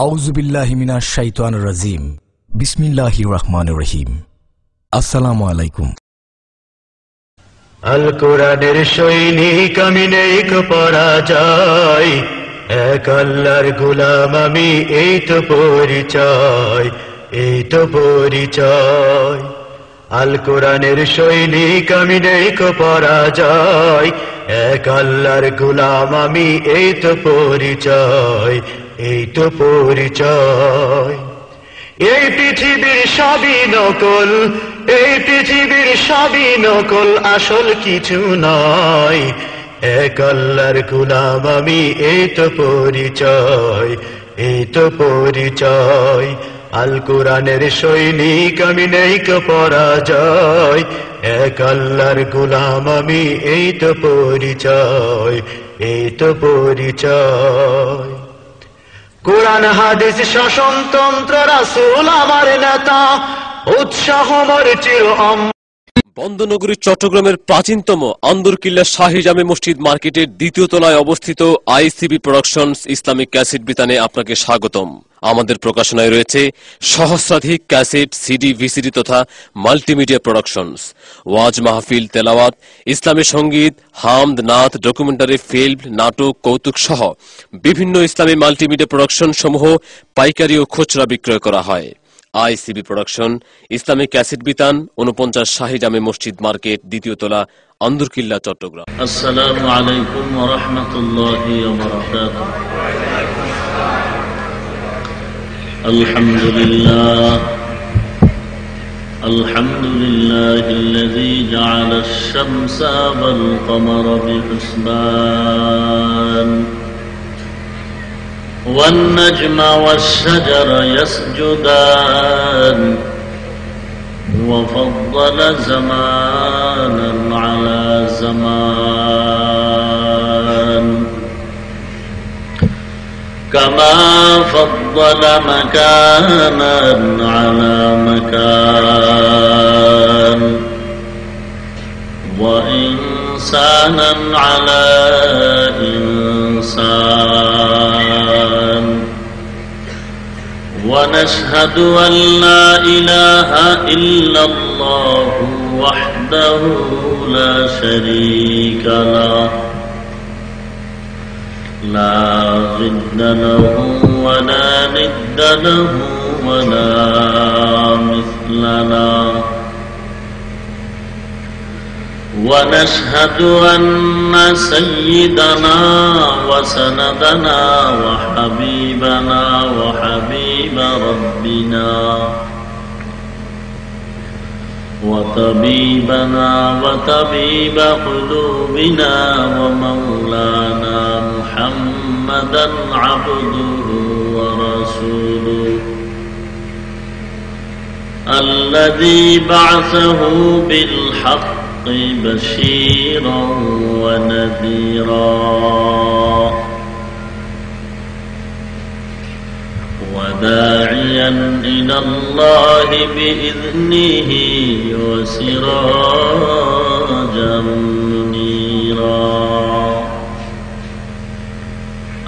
আউজুবিল্লাহিমিনা শাইতান রাজিম। বিসমিল্লাহ রহমান রহিম। আসসালামু আলাইকুম। আল কোরআনের সৈনিক আমি নেই পরাজয় এক আল্লাহর গোলাম আমি এই তো পরিচয়, এই তো পরিচয়। আল কোরআনের সৈনিক আমি নেই পরাজয় এক আল্লাহর গোলাম আমি এই তো পরিচয়। এই তো পরিচয়। এই পৃথিবীর সবই নকল, এই পৃথিবীর সবই নকল, আসল কিছু নয়। এক আল্লাহর গুলাম, আমি এই তো পরিচয়, এই তো পরিচয়। আল কোরআনের সৈনিক, আমি নেই পরাজয়। এক আল্লাহর গুলাম, আমি এই তো পরিচয়, এই তো পরিচয়। কোরআন, হাদিস শাসনতন্ত্র রাসূল, আমার নেতা, উৎসাহ মর চির বন্দনগরী, চট্টগ্রামের প্রাচীনতম আন্দরকিল্লা শাহী জামে মসজিদ মার্কেটের দ্বিতীয় তলায় অবস্থিত আইসিবি প্রোডাকশন ইসলামিক ক্যাসেট বিতানে আপনাকে স্বাগতম। আমাদের প্রকাশনায় রয়েছে সহস্রাধিক ক্যাসেট, সিডি, ভিসিডি তথা মাল্টিমিডিয়া প্রোডাকশনস। ওয়াজ মাহফিল, তেলাওয়াত, ইসলামী সংগীত, হামদ নাথ ডকুমেন্টারি, ফিল্ম, নাটক, কৌতুক সহ বিভিন্ন ইসলামী মাল্টিমিডিয়া প্রোডাকশন সমূহ পাইকারি ও খুচরা বিক্রয় করা হয়। আইসিবি প্রোডাকশন, ইসলামী ক্যাসেট বিতান উনপঞ্চাশ শাহিজামে মসজিদ মার্কেট, দ্বিতীয় তলা, আন্দুরকিল্লা, চট্টগ্রাম। আসসালামু আলাইকুম ওয়া রাহমাতুল্লাহি ওয়া বারাকাতুহু। الحمد لله الحمد لله الذي جعل الشمس والقمر بحسبان والنجم والشجر يسجدان وفضل زمانا على زمان كما فضل مكانا على مكان. وإنسانا على إنسان. ونشهد أن لا إله إلا الله وحده لا شريك له. لا ضد له ولا ند له ولا مثل له ونشهد أن سيدنا وسندنا وحبيبنا وحبيب ربنا وطبيبنا وطبيب قلوبنا ومولانا محمدا عبده ورسوله. الذي بعثه بالحق بشيرا ونذيرا. وداعيا إلى الله بإذنه وسراجا منيرا.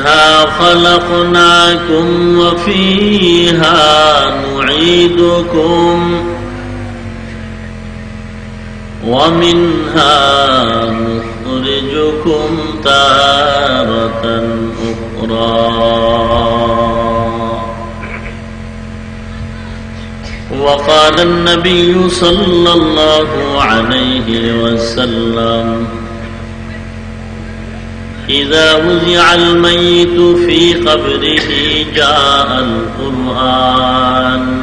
منها خلقناكم وفيها نعيدكم ومنها نخرجكم تارة أخرى. وقال النبي صلى الله عليه وسلم إذا وزع الميت في قبره جاء القرآن.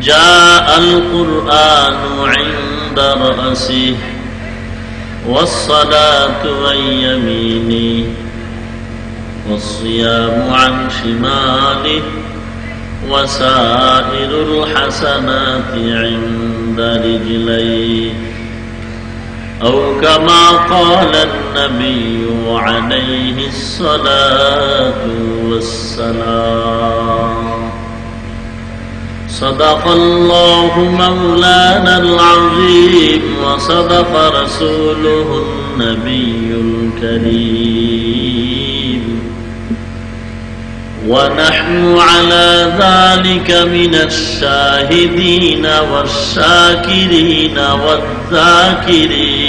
جاء القرآن عند رأسه والصلاة عن يمينه والصيام عن شماله وسائر الحسنات عند رجليه. أو كما قال النبي عليه الصلاة والسلام. صدق الله مولانا العظيم وصدق رسوله النبي الكريم. ونحن على ذلك من الشاهدين والشاكرين والذاكرين.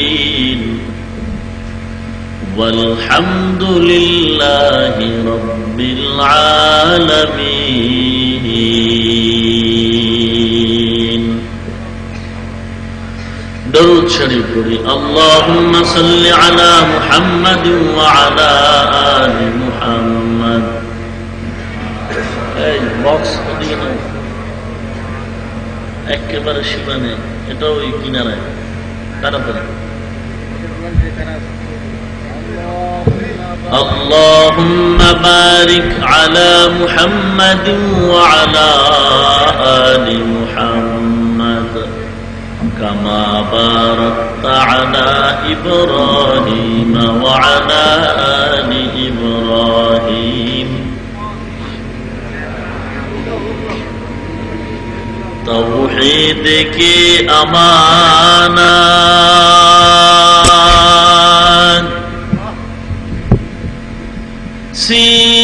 والحمد لله رب العالمين. درود شريف اللهم صل على محمد وعلى آل محمد. বক্স ওদিকে নাও একেবারে সীমানে এটা ওই কিনারায় তাড়াতাড়ি اللهم بارك على محمد وعلى آل محمد كما باركت على إبراهيم وعلى آل إبراهيم توحید کی امانت سینوں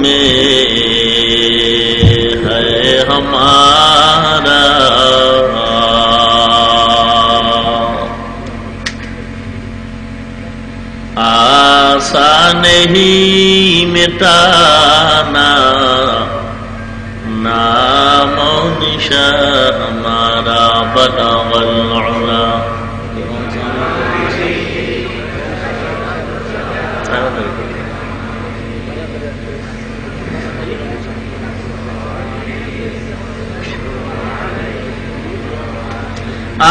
میں ہے ہمارا۔ آسان نہیں مٹانا۔ و نشا ہمارا بلغ العلا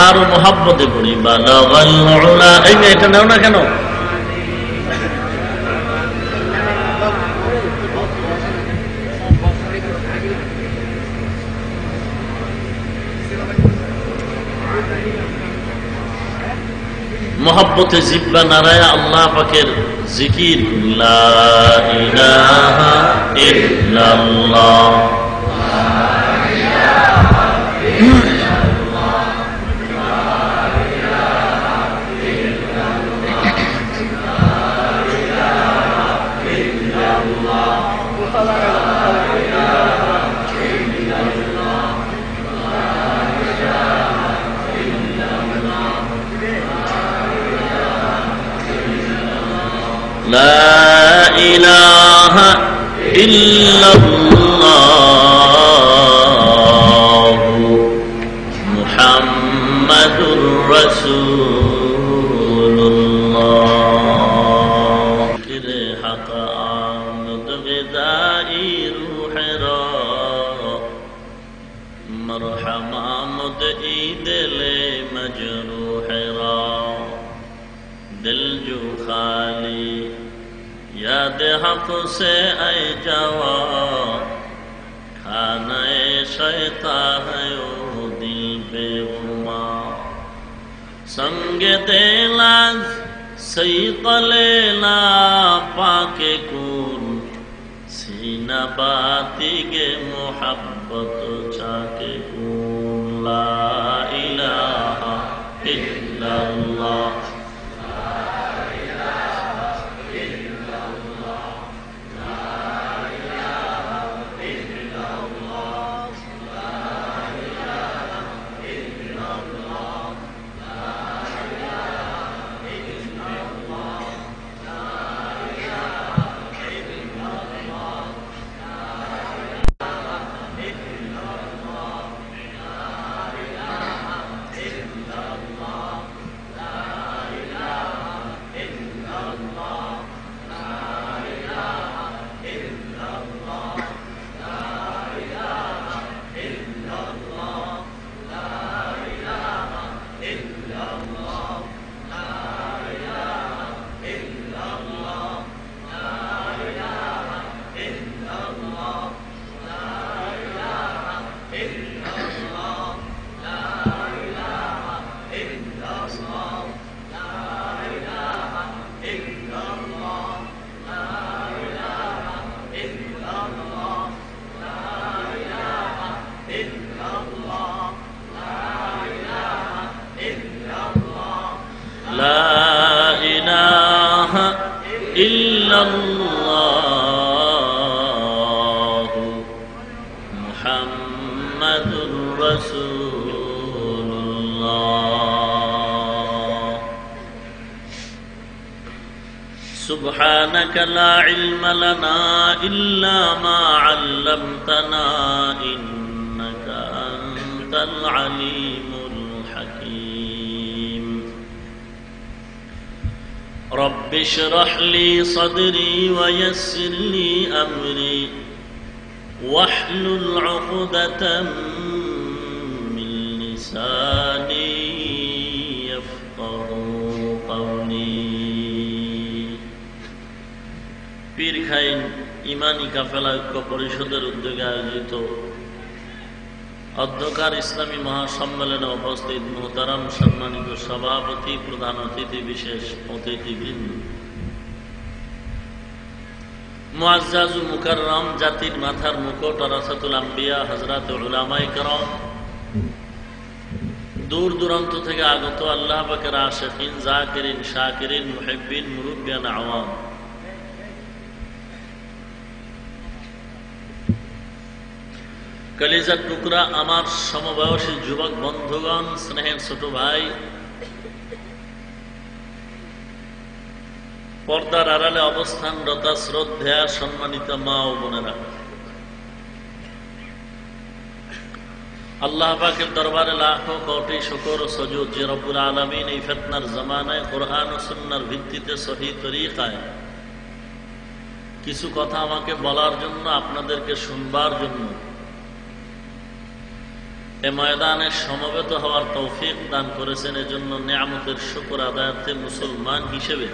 আর মোহাব্বতে পড়ি বালগ العلا এই যে এটা নেও না কেন মোহাব্বতে জিব্বা নারায় আল্লাহ পাকের জিকির ইল্লাল্লাহ। لا إله إلا الله. মুআজ্জাজু মুকাররম জাতির মাথার মুকুট রাসাতুল আম্বিয়া হযরত উলামায়ে کرام দূর দূরান্ত থেকে আগত আল্লাহ পাকের আশিকিন জাকিরিন শাকিরিন মুহিব্বিন মুরুব্বিয়ান আওয়াম কলিজার টুকরা আমার সমবয়সী যুবক বন্ধুগণ স্নেহের ছোট ভাই পর্দার আড়ালে অবস্থান অবস্থানরত শ্রদ্ধা সম্মানিত মা ও বোনেরা। আল্লাহ পাকের দরবারে লাখো কোটি শুকর সজুদ যে রব্বুল আলমিন এই ফেতনার জমানায় কোরআন ও সুন্নার ভিত্তিতে সহি তরিকায় কিছু কথা আমাকে বলার জন্য আপনাদেরকে শুনবার জন্য এ ময়দানে সমবেত হওয়ার তৌফিক দান করেছেন। এজন্য নিয়ামতের শুকর আদায়ার্থে মুসলমান হিসেবে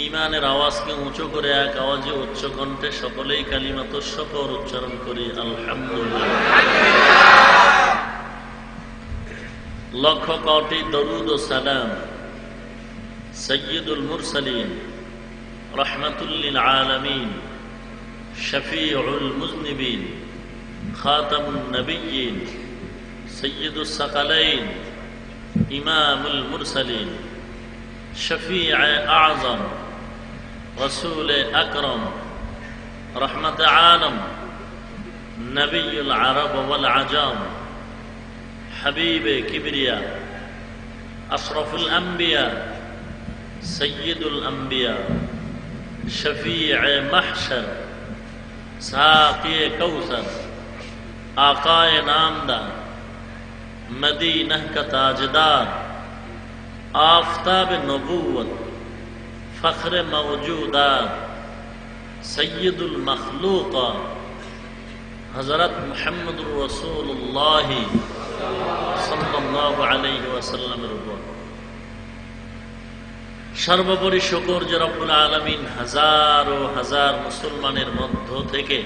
ইমানের আওয়াজকে উঁচু করে এক আওয়াজে উচ্চ কণ্ঠে সকলেই কালিমাত শকর উচ্চারণ করি আলহামদুলিল্লাহ লক্ষ কোটি দরুদ ও সালাম সৈয়দুল মুরসালিন রহমতুল্লিল আলমিন শফিউল মুজনিবিন خاتم النبيين سيد الثقلين إمام المرسلين شفيع أعظم رسول اکرم رحمت عالم نبی العرب والعجام حبیب کبریا أشرف الانبیاء سید الانبیاء شفیع محشر ساقی کوثر آقا نامدار مدینہ کا تاجدار آفتاب نبوت ফখরে মৌজুদা সৈয়দুল মখলুক হজরত মোহাম্মদ রসুল্লাহ উপর সর্বোপরি শকর যে রব্বুল আলমিন হাজার ও হাজার মুসলমানের মধ্য থেকে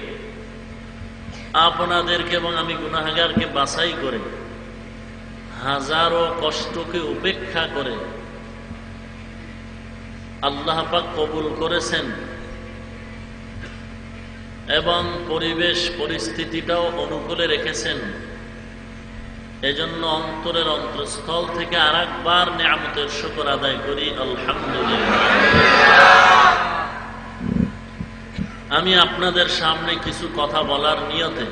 আপনাদেরকে এবং আমি গুনাহাগারকে বাছাই করে হাজারো কষ্টকে উপেক্ষা করে আল্লাহ পাক কবুল করেছেন। এবং পরিবেশ পরিস্থিতিটাও অনুকূলে রেখেছেন। এজন্য অন্তরের অন্তঃস্থল থেকে আর একবার নিয়ামতের শুকর আদায় করি। আলহামদুলিল্লাহ। আমি আপনাদের সামনে কিছু কথা বলার নিয়তে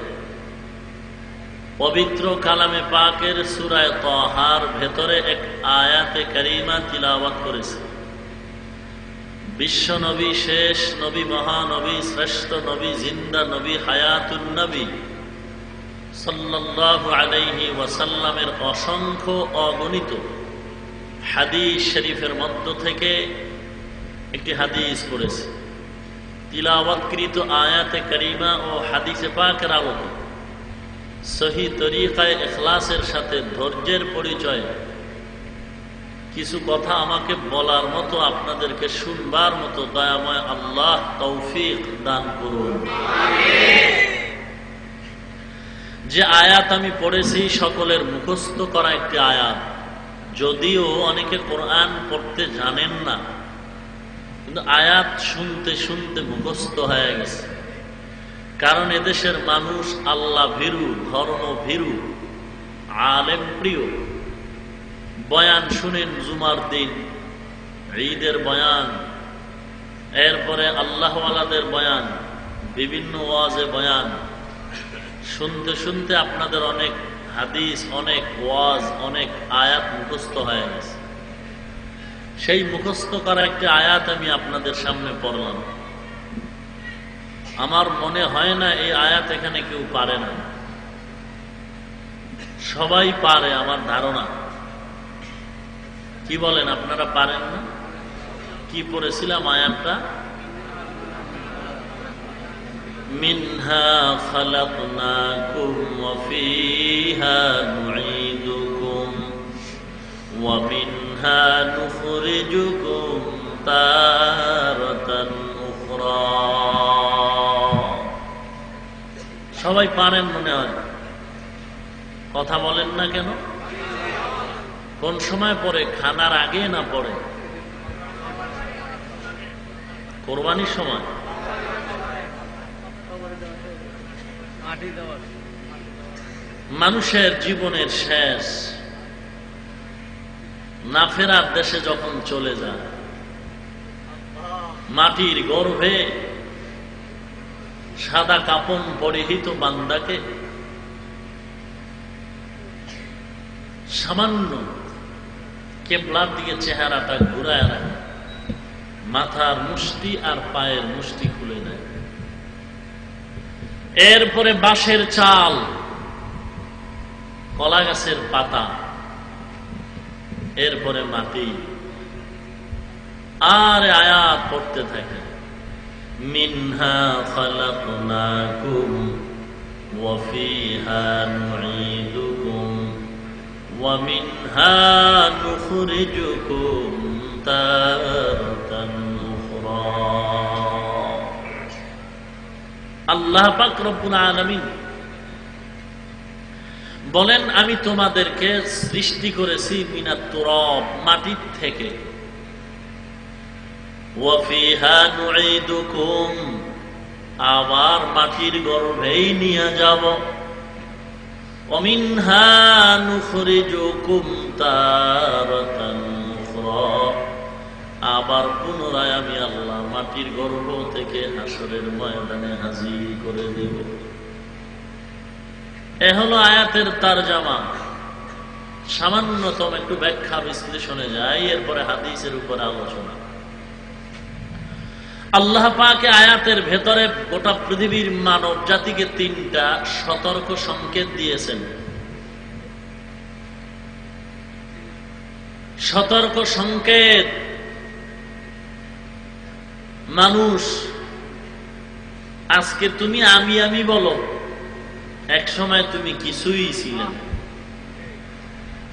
পবিত্র কালামে পাকের সুরায় তহার ভেতরে এক আয়াতে করিমা তিলাওয়াত করেছে। বিশ্ব নবী শেষ, নবী মহানবী শ্রেষ্ঠ নবী, জিন্দা নবী, হায়াতুন নবী। সাল্লাহ আলাইহি ওয়াসাল্লামের অসংখ্য অগণিত হাদিস শরীফের মধ্য থেকে একটি হাদিস পড়েছে। তিলাওয়াতকৃত আয়াতে করিমা ও হাদিসে পাকের আলোকে সহি তরিকায় এখলাসের সাথে ধৈর্যের পরিচয় কিছু কথা আমাকে বলার মতো, আপনাদেরকে শুনবার মতো দয়াময় আল্লাহ তৌফিক দান করুন। যে আয়াত আমি পড়েছি সকলের মুখস্থ করা একটি আয়াত। যদিও অনেকে কোরআন পড়তে জানেন না, কিন্তু আয়াত শুনতে শুনতে মুখস্থ হয়ে গেছে। কারণ এদেশের মানুষ আল্লাহ ভীরু, ধর্ম ভীরু, আলেম প্রিয়। বয়ান শুনেন জুমার দিন, ঈদের বয়ান, এরপরে আল্লাহওয়ালাদের বয়ান, বিভিন্ন ওয়াজে বয়ান। শুনতে শুনতে আপনাদের অনেক হাদিস, অনেক ওয়াজ, অনেক আয়াত মুখস্থ হয়ে গেছে। সেই মুখস্থ করা একটি আয়াত আমি আপনাদের সামনে পড়লাম। আমার মনে হয় না এই আয়াত এখানে কেউ পারে না। সবাই পারে আমার ধারণা। কি বলেন আপনারা পারেন না কি পড়েছিলাম আয়াতটা منها خلقناكم وفيها نعيدكم ومنها نخرجكم تارة أخرى সবাই পারেন মনে হয় কথা বলেন না কেন কোন সময় পরে খানার আগে না পরে কোরবানির সময়? মানুষের জীবনের শেষ না ফেরার দেশে যখন চলে যায়, মাটির গর্ভে সাদা কাপন পরিহিত বান্দাকে সামান্য কেবলার দিকে চেহারাটা ঘুরায় রাখে। মাথার মুষ্টি আর পায়ের মুষ্টি খুলে দেয় এরপরে বাঁশের চাল, কলা গাছের পাতা, এরপরে মাটি। আর আয়াত পড়তে থাকে, মিনহা খালাকনাকুম ওয়াফিহা নুঈদুকুম ومنها نخرجكم تارة أخرى আল্লাহ পাক রব্বুল আলামিন বলেন আমি তোমাদেরকে সৃষ্টি করেছি মিনাত তুরব মাটির থেকে ওয়াফিহা নুঈদুকুম আবার মাটির গর্ভেই নিয়ে যাব ومنها نخرجكم تارة أخرى আবার পুনরায় আমি আল্লাহ মাটির গর্ভ থেকে হাসরের ময়দানে হাজির করে দেব এ হলো আয়াতের তার জামা সামান্যতম একটু ব্যাখ্যা বিশ্লেষণে যায় এরপরে হাদিসের উপরে আলোচনা আল্লাহ পাকে আয়াতের ভেতরে গোটা পৃথিবীর মানব জাতিকে তিনটা সতর্ক সংকেত দিয়েছেন। সতর্ক সংকেত। মানুষ, আজকে তুমি আমি আমি বলো এক সময় তুমি কিছুই ছিলেন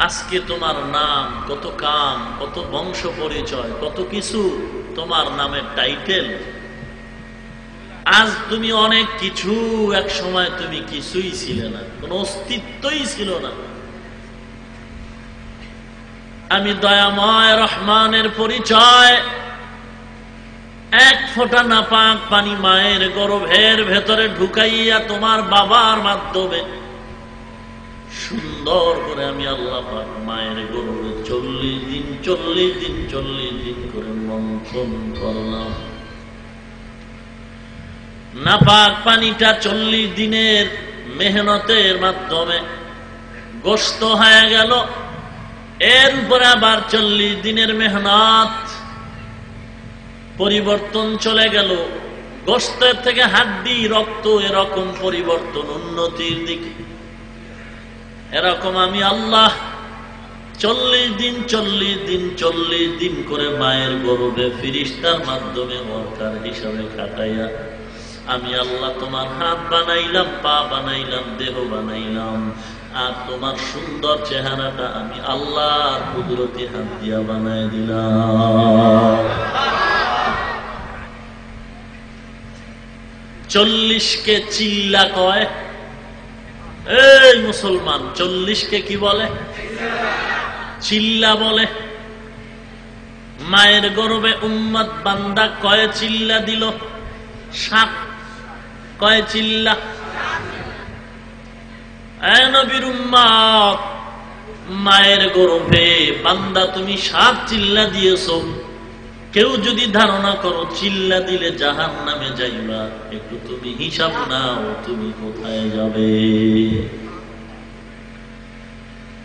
আজকে তোমার নাম, কত কাম, কত বংশ পরিচয়, কত কিছু তোমার নামের টাইটেল। আজ তুমি অনেক কিছু, এক সময় তুমি কিছুই ছিলে না, কোন অস্তিত্বই ছিল না। আমি দয়াময় রহমানের পরিচয়, এক ফোঁটা নাপাক পানি মায়ের গর্ভের ভেতরে ঢুকাইয়া তোমার বাবার মাধ্যমে সুন্দর করে আমি আল্লাহ মায়ের গর্ভে চল্লিশ দিন চল্লিশ দিন চল্লিশ দিন করে মন্থন করলাম নাপাক পানিটা চল্লিশ দিনের মেহনতের মাধ্যমে গোস্ত হয়ে গেল। এর উপরে আবার চল্লিশ দিনের মেহনত পরিবর্তন চলে গেল। গোস্তের থেকে হাড্ডি, রক্ত এরকম পরিবর্তন উন্নতির দিকে। এরকম আমি আল্লাহ চল্লিশ দিন চল্লিশ দিন চল্লিশ দিন করে মায়ের গরুবে ফিরিস্তার মাধ্যমে ওয়ার্কার হিসাবে খাটাইয়া আমি আল্লাহ তোমার হাত বানাইলাম, পা বানাইলাম, দেহ বানাইলাম। আর তোমার সুন্দর চেহারাটা আমি আল্লাহর কুদরতি হাত দিয়া বানাই দিলাম। চল্লিশকে চিল্লা কয় এই মুসলমান, চল্লিশকে কি বলে? চিল্লা বলে। মায়ের গর্বে উম্মত বান্দা কয় চিল্লা দিল? সাত। কয় চিল্লা? মায়ের গর্ভে বান্দা তুমি সাত চিল্লা দিয়েছ। কেউ যদি ধারণা করো, চিল্লা দিলে জাহান নামে যাইবা। একটু তুমি হিসাব নাও, তুমি কোথায় যাবে?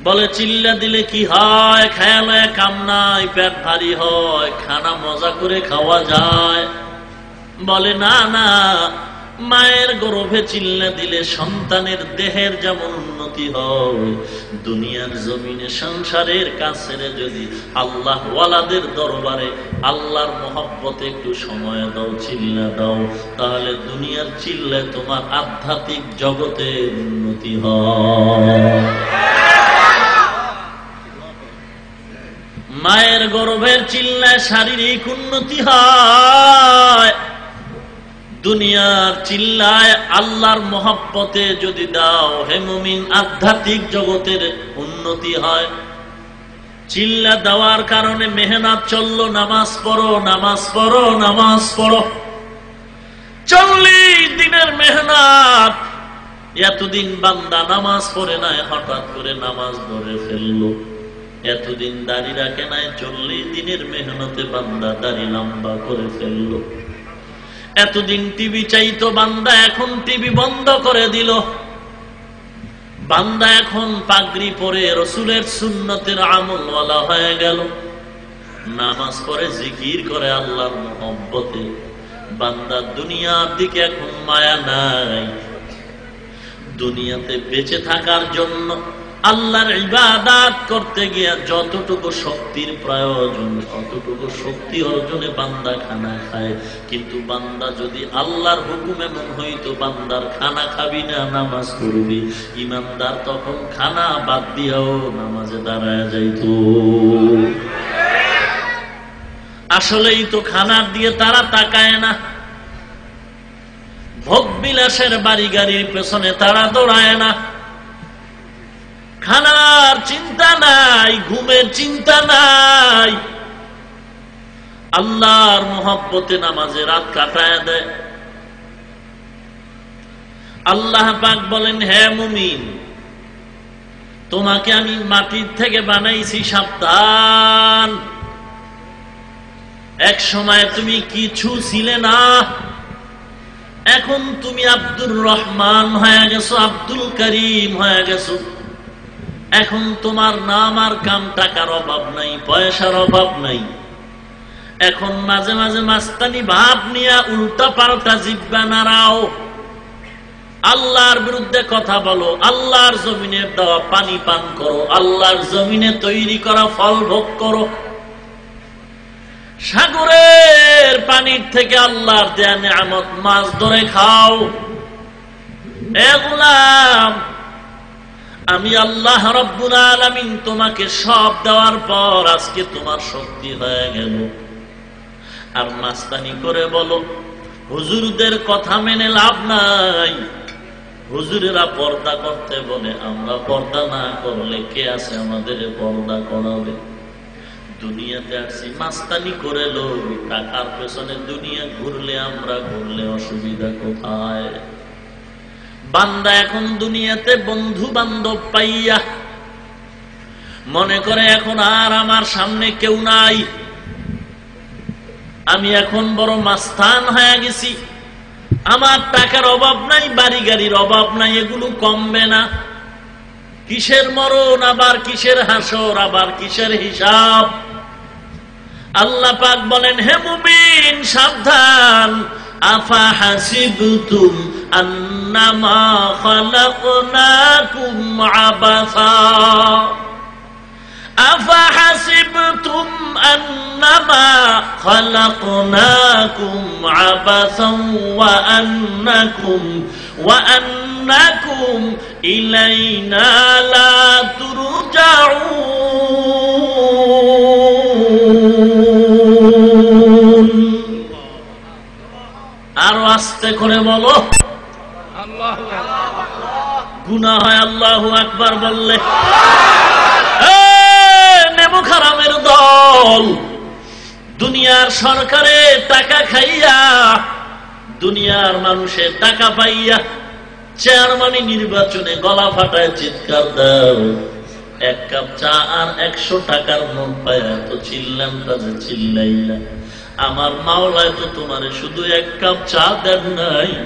বলে, চিল্লা দিলে কি হয়? খেয়ালে কাম নাই, পেট ভারী হয়, খানা মজা করে খাওয়া যায়। বলে, না না মায়ের গর্ভে চিল্লা দিলে সন্তানের দেহের যেমন উন্নতি হয়, দুনিয়ার জমিনে সংসারের কাছে যদি আল্লাহ ওয়ালাদের দরবারে আল্লাহর মহব্বতে একটু সময় দাও, চিল্লা দাও, তাহলে দুনিয়ার চিল্লায় তোমার আধ্যাত্মিক জগতের উন্নতি হয়। মায়ের গর্ভের চিল্লায় শারীরিক উন্নতি হয়। দুনিয়ার চিল্লায় আল্লাহর মহাব্বতে যদি দাও হেমমিন আধ্যাত্মিক জগতের উন্নতি হয়। চিল্লা দেওয়ার কারণে মেহনাত চলল, নামাজ পড়ো নামাজ পড়ো নামাজ পড়ো। চল্লিশ দিনের মেহনাত, এতদিন বান্দা নামাজ পড়ে নাই, হঠাৎ করে নামাজ ধরে ফেলল। এতদিন দাড়ি রাখে নাই, চল্লিশ দিনের মেহনতে বান্দা দাড়ি লম্বা করে ফেলল। এতদিন টিভি চাইতো, বান্দা এখন টিভি বন্ধ করে দিল। বান্দা এখন পাগড়ি পরে রসুলের সুন্নতের আমলওয়ালা হয়ে গেল। নামাজ পরে জিকির করে আল্লাহর মোহব্বতে। বান্দা দুনিয়ার দিকে এখন মায়া নাই। দুনিয়াতে বেঁচে থাকার জন্য আল্লাহর ইবাদাত করতে গিয়া যতটুকু শক্তির প্রয়োজন অতটুকু শক্তি অর্জনে বান্দা খানা খায়। কিন্তু বান্দা যদি আল্লাহর হুকুম এমন হইতো, বান্দার খানা খাবি না, নামাজ করবি ইমানদার তখন খানা বাদ দিয়াও নামাজে দাঁড়ায় যাইত। আসলেই তো খানার দিয়ে তারা তাকায় না। ভোগ বিলাসের বাড়ি গাড়ির পেছনে তারা দৌড়ায় না। খানার চিন্তা নাই, ঘুমের চিন্তা নাই। আল্লাহর মোহাব্বতে নামাজে রাত কাটায় দেয়। আল্লাহ পাক বলেন, হে মুমিন, তোমাকে আমি মাটির থেকে বানাইছি সাবধান। এক সময় তুমি কিছু ছিলে না, এখন তুমি আব্দুর রহমান হয়ে গেছো, আব্দুল করিম হয়ে গেছো। এখন তোমার নাম আর কাম টাকার অভাব নাই, পয়সার অভাব নাই। এখন মাঝে মাঝে মাস্তানি ভাব নিয়ে উল্টা পাল্টা জিব্বা নাড়াও। আল্লাহর বিরুদ্ধে কথা বলো, আল্লাহর জমিনে দেওয়া পানি পান করো, আল্লাহর জমিনে তৈরি করা ফল ভোগ করো। সাগরের পানির থেকে আল্লাহর দেয়া নিয়ামত মাছ ধরে খাও। এগুলাম আমি আল্লাহ রব্বুল আলমিন তোমাকে সব দেওয়ার পর আজকে তোমার শক্তি হয়ে গেল। আর মাস্তানি করে বলো, হুজুরদের কথা মেনে লাভ নাই। হুজুরেরা পর্দা করতে বলে, আমরা পর্দা না করলে কে আছে আমাদের পর্দা করাবে? দুনিয়াতে আসছি মাস্তানি করে লোক, টাকার পেছনে দুনিয়া ঘুরলে আমরা ঘুরলে অসুবিধা কোথায়? বান্দা এখন দুনিয়াতে বন্ধু বান্ধব পাইয়া মনে করে এখন আর আমার সামনে কেউ নাই। আমি এখন বড় মাস্তান হয়ে গেছি। আমার টাকার অভাব নাই, বাড়ি গাড়ির অভাব নাই, এগুলো কমবে না। কিসের মরণ, আবার কিসের হাসর, আবার কিসের হিসাব? আল্লাহ পাক বলেন, হে মুমিন, সাবধান أفحسبتم أنما خلقناكم عبثا؟ أفحسبتم أنما خلقناكم عبثا وأنكم وأنكم إلينا لا ترجعون؟ আস্তে করে বলো। গুনা হয় আল্লাহ আকবার বললে নেমু খারামের দল, দুনিয়ার সরকারে টাকা খাইয়া, দুনিয়ার মানুষের টাকা পাইয়া, চেয়ারম্যানই নির্বাচনে গলা ফাটায় চিৎকার দাও। এক কাপ চা আর একশো টাকার নোট পায় তো চিল্লাম তাদের চিল্লাইলা আমার মাওলায় তো তোমার শুধু এক কাপ চা দেন নাই।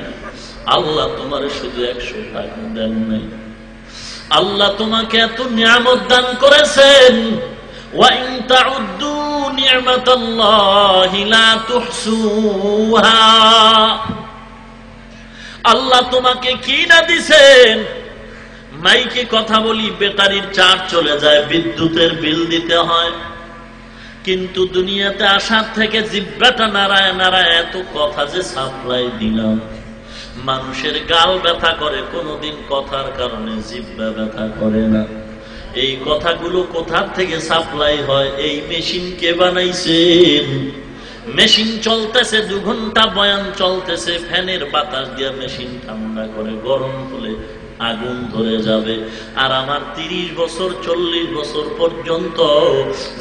আল্লাহ তোমার শুধু একশো টাকা দেন নাই। আল্লাহ তোমাকে এত নিয়ামত দান করেছেন। আল্লাহ তোমাকে কি না দিছেন? মাইকে কথা বলি, বেকারির চার চলে যায়, বিদ্যুতের বিল দিতে হয়। কিন্তু দুনিয়াতে আসার থেকে জিব্বাটা নারায় নারায় এত কথা যে সাপ্লাই দিলাম। মানুষের গাল ব্যথা করে, কোনোদিন কথার কারণে জিব্বা ব্যথা করে না। এই কথাগুলো কোথার থেকে সাপ্লাই হয়? এই মেশিন কে বানাইছেন মেশিন চলতেছে দু ঘণ্টা বয়ান চলতেছে, ফ্যানের বাতাস দিয়ে মেশিন ঠান্ডা করে, গরম হলে আগুন ধরে যাবে। আর আমার তিরিশ বছর, চল্লিশ বছর পর্যন্ত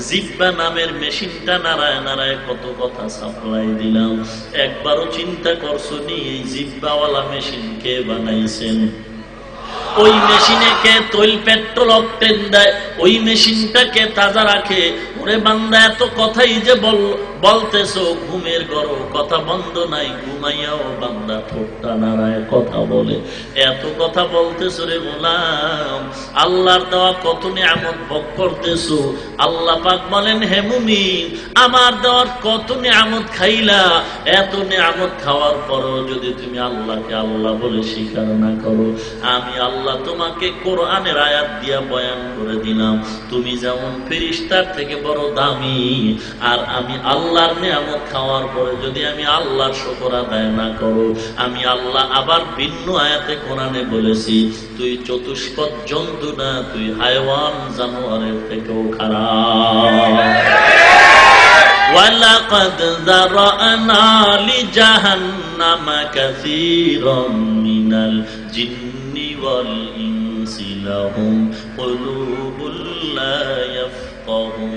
জিব্বা নামের মেশিনটা নারায় নারায় কত কথা সাপ্লাই দিলাম। একবারও চিন্তা করছ নি, এই জিব্বাওয়ালা মেশিন কে বানাইছেন? ওই মেশিনে কে তৈল, পেট্রোল, অক্টেন দেয়? ওই মেশিনটাকে তাজা রাখে? ওরে বান্দা, এত কথাই যে বল, বলতেছো, ঘুমের গরো কথা বন্ধ নাই, ঘুমাইয়াও বান্দা ঠোঁটটা নাড়ায় কথা বলে। এত কথা বলতেছো রে গোলাম, আল্লাহর দেওয়া কত নিয়ামত ভোগ করতেছো। আল্লাহ পাক বলেন, হে মুমিন, আমার দেওয়ার কত নিয়ামত খাইলা, এত নিয়ামত খাওয়ার পরও যদি তুমি আল্লাহকে আল্লাহ বলে স্বীকার না করো, আমি আল্লাহ তোমাকে কোরআনের আয়াত দিয়া বয়ান করে দিলাম। তুমি যেমন ফেরিস্তার থেকে বড় দামি আর আমি আল্লাহর নিয়ামত খাওয়ার পরে যদি আমি আল্লাহর শকর আদায় না করো আমি আল্লাহ আবার ভিন্ন আয়াতে কোরআনে বলেছি তুই চতুষ্পদ জন্তু না তুই হায়ওয়ান জানোয়ারের থেকেও খারাপ ولقد ذرأنا لجهنم كثيرا من الجن والإنس لهم قلوب لا يفقهون بها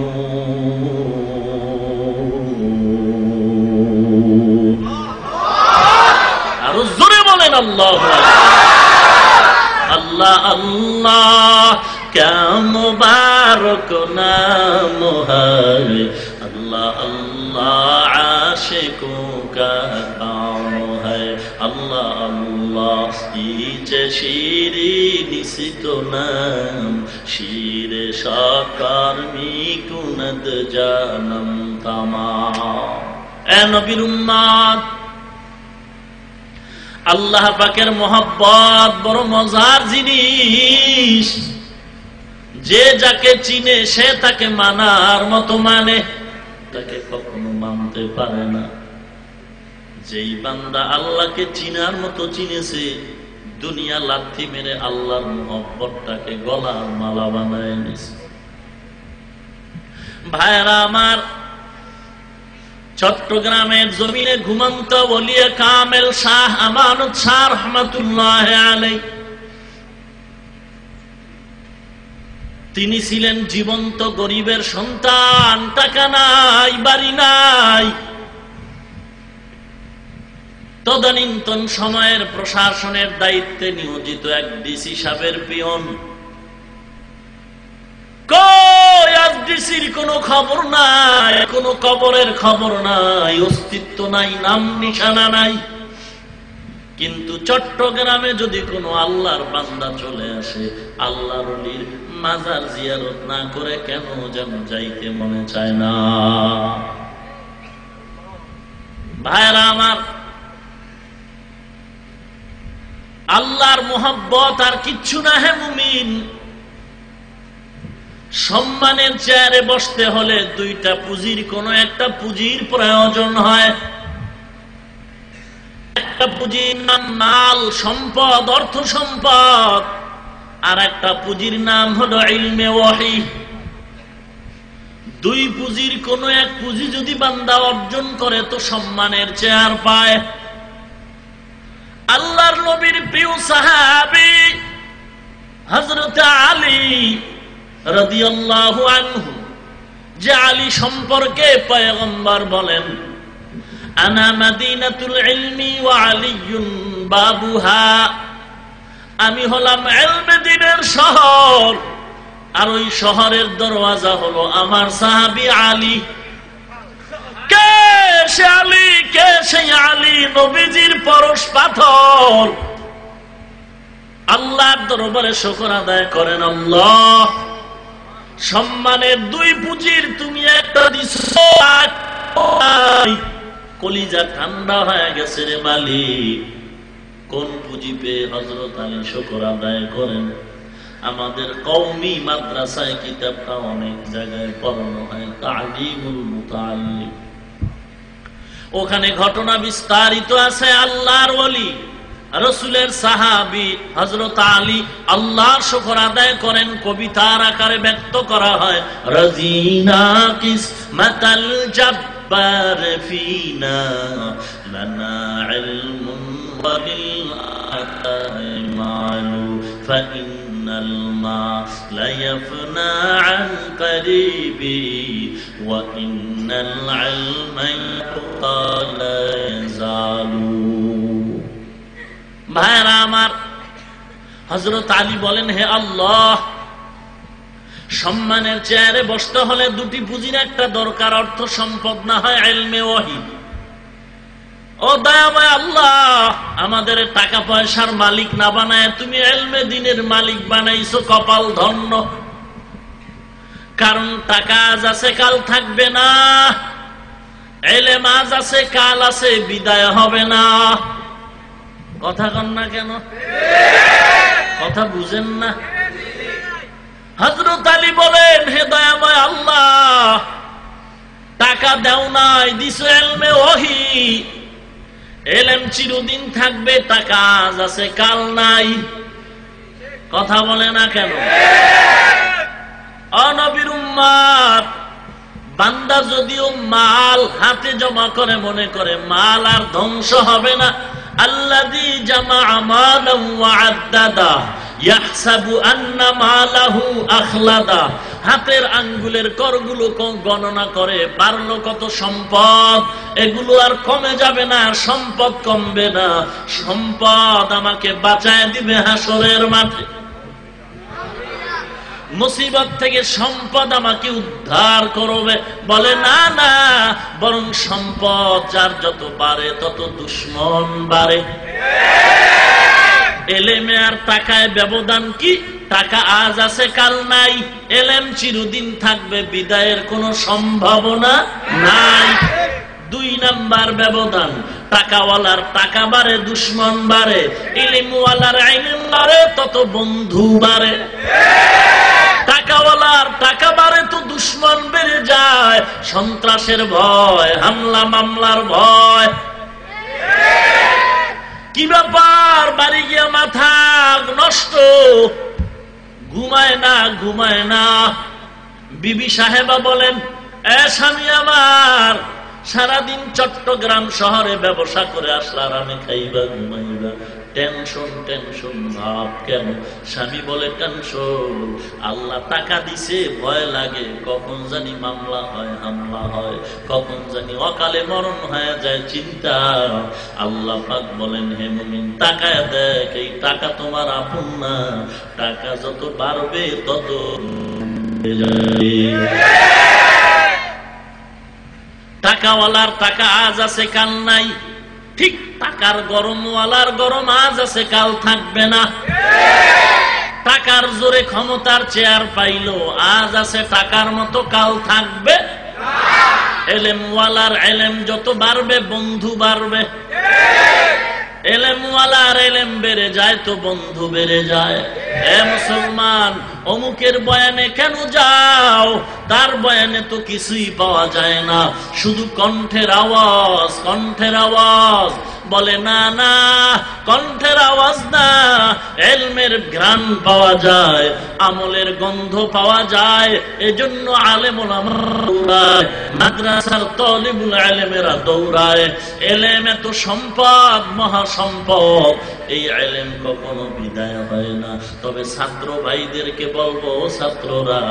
বলেন আল্লাহ আল্লাহ আল্লাহ মুবারক নাম হয়। আল্লাহ আল্লাহ আশিকো কাম হয়। আল্লাহ আল্লাহ ইচে শিরি নিশিত নাম, শিরে সাকার মি কুনত জানম তামা এ নবীর উম্মাদ আল্লাহ পাকের মোহাব্বত বড় মজার জিনিস। যে যাকে চিনে, সে তাকে মানার মতো মানে। তাকে কখনো মানতে পারে না। যেই বান্দা আল্লাহকে চিনার মতো চিনেছে, দুনিয়া লাথি মেরে আল্লাহর মোহব্বতটাকে গলার মালা বানায় নিছে। ভাইরা আমার চট্টগ্রামের জমিনে ঘুমন্ত বলিয়ে কামেল শাহ আমানত শাহ রহমতুল্লাহ তিনি ছিলেন জীবন্ত গরিবের সন্তান, টাকা নাই, বাড়ি নাই। তদানীন্তন সময়ের প্রশাসনের দায়িত্বে নিয়োজিত এক ডিসি সাহেবের পিয়ন। কিন্তু চট্টগ্রামে যদি কোনো আল্লাহর বান্দা চলে আসে, আল্লাহর মাজার জিয়ারত না করে কেন যেন যাইতে মনে চায় না? ভাইরা আমার, আল্লাহর মোহাব্বত আর কিচ্ছু না হে মুমিন। সম্মানের চেয়ারে বসতে হলে দুইটা পুঁজির, কোন একটা পুঁজির প্রয়োজন হয়। একটা পুঁজির নাম মাল, সম্পদ, অর্থ সম্পদ, আর একটা পুঁজির নাম হলো ইলমে ওয়াহি। দুই পুঁজির, কোন এক পুঁজি যদি বান্দা অর্জন করে, তো সম্মানের চেয়ার পায়। আল্লাহর নবীর প্রিয় সাহাবি হজরত আলী যে আলী সম্পর্কে পয়গম্বর বলেন আমি হলাম এলমে শহর, আর ওই শহরের দরওয়াজা হলো আমার সাহাবি আলী। কে সে আলী? কে সেই আলী? নবীজির পরশ পাথর। আল্লাহর দরবারে শকর আদায় করেন আল্লাহ। সম্মানের দুই পুঁজির তুমি একটা দিস কলিজা ঠান্ডা হয়ে গেছে রে মালিক। কোন পুঁজি পেয়ে হজরত আলী শকর আদায় করেন? আমাদের কৌমি মাদ্রাসায় কিতাবটা অনেক জায়গায় পড়ানো হয়, তালিমুল মুতাল্লিম ওখানে ঘটনা বিস্তারিত আছে, আল্লাহর ওলি। রসুলের সাহাবি হজরত আলী আল্লাহর শকর আদায় করেন কবিতার আকারে ব্যক্ত করা হয় রাজিনা কিস মাতাল জব্বার ফিনা লানা ইলমুন ওয়ালিল মালু فإن الماء ليفنى عن قريبي وإن العلم يبقى لا يزال ভাইরা আমার হজরত আলী বলেন, হে আল্লাহ, সম্মানের চেয়ারে বসতে হলে দুটি পুঁজির একটা দরকার, অর্থ সম্পদ না হয় ও দয়াময় আল্লাহ, আমাদের টাকা পয়সার মালিক না বানায়, তুমি এলমে দিনের মালিক বানাইছো, কপাল ধন্য। কারণ টাকা আজ আছে, কাল থাকবে না। এলেম আজ আছে, কাল আছে, বিদায় হবে না। কথা কন না কেন? কথা বুঝেন না। হজরত আলী বলেন, হে দয়াময় আল্লাহ, টাকা দেও নাই দিস এলমে ওহি। এলেম চিরদিন থাকবে, টাকা আজ আছে, কাল নাই। কথা বলে না কেন? অনবির উম্মাদ, বান্দা যদিও মাল হাতে জমা করে, মনে করে মাল আর ধ্বংস হবে না আল্লাদি জামা مالا وعددا ইয়াহসাবু আন্না মালাহু হাতের আঙ্গুলের করগুলো গণনা করে, বাড়লো কত সম্পদ? এগুলো আর কমে যাবে না, সম্পদ কমবে না। সম্পদ আমাকে বাঁচায় দিবে হাসরের মাঠে। মুসিবত থেকে সম্পদ আমাকে উদ্ধার করবে। বলে, না না, বরং সম্পদ যার যত বাড়ে, তত দুশ্মন বাড়ে। এলেমে আর টাকায় ব্যবধান কি? টাকা আজ আছে, কাল নাই। এলেম চিরদিন থাকবে, বিদায়ের কোনো সম্ভাবনা নাই। দুই নাম্বার ব্যবধান। টাকাওয়ালার টাকা বাড়ে, দুশ্মন বাড়ে, ইলিমওয়ালার ইলিম বাড়ে তত বন্ধু বাড়ে। টাকাওয়ালার টাকা বাড়ে তো দুশ্মন বেড়ে যায়, সন্ত্রাসের ভয়, হামলা মামলার ভয়। কি ব্যাপার? বাড়ি গিয়ে মাথা নষ্ট? ঘুমায় না ঘুমায় না। বিবি সাহেবা বলেন, এ স্বামী আমার সারাদিন চট্টগ্রাম শহরে ব্যবসা করে আসলে আরামে খাইবা, ঘুমাইবা। টেনশন টেনশন ভাব কেন? স্বামী বলে টেনশন আল্লাহ টাকা দিছে, ভয় লাগে। কখন জানি মামলা হয়, হামলা হয়। কখন জানি অকালে মরণ হয়ে যায়, চিন্তা। আল্লাহ পাক বলেন, হে মুমিন, টাকায় দেখ, এই টাকা তোমার আপন না। টাকা যত বাড়বে, তত টাকাওয়ালার টাকা আজ আছে কাল নাই। ঠিক টাকার গরমওয়ালার গরম আজ আছে, কাল থাকবে না। টাকার জোরে ক্ষমতার চেয়ার পাইলো, আজ আছে টাকার মতো, কাল থাকবে। এলেমওয়ালার এলেম যত বাড়বে, বন্ধু বাড়বে। এলেমওয়ালার এলেম বেড়ে যায় তো বন্ধু বেড়ে যায়। এ মুসলমান, অমুকের বয়ানে কেন যাও? তার বয়ানে তো কিছুই পাওয়া যায় না। শুধু কণ্ঠের আওয়াজ কণ্ঠের আওয়াজ। বলে, না না, কণ্ঠের আওয়াজ না, এলমের ঘ্রাণ পাওয়া যায়, আমলের গন্ধ পাওয়া যায়, এজন্য আলেমুল দৌড়ায়, মাদ্রাসার তলিবুল আলেমেরা দৌড়ায়, এলেম এত সম্পদ মহাসম্পদ এই এলেম কখনো বিদায় হয় না। তবে ছাত্র ভাইদেরকে বলব ছাত্ররা,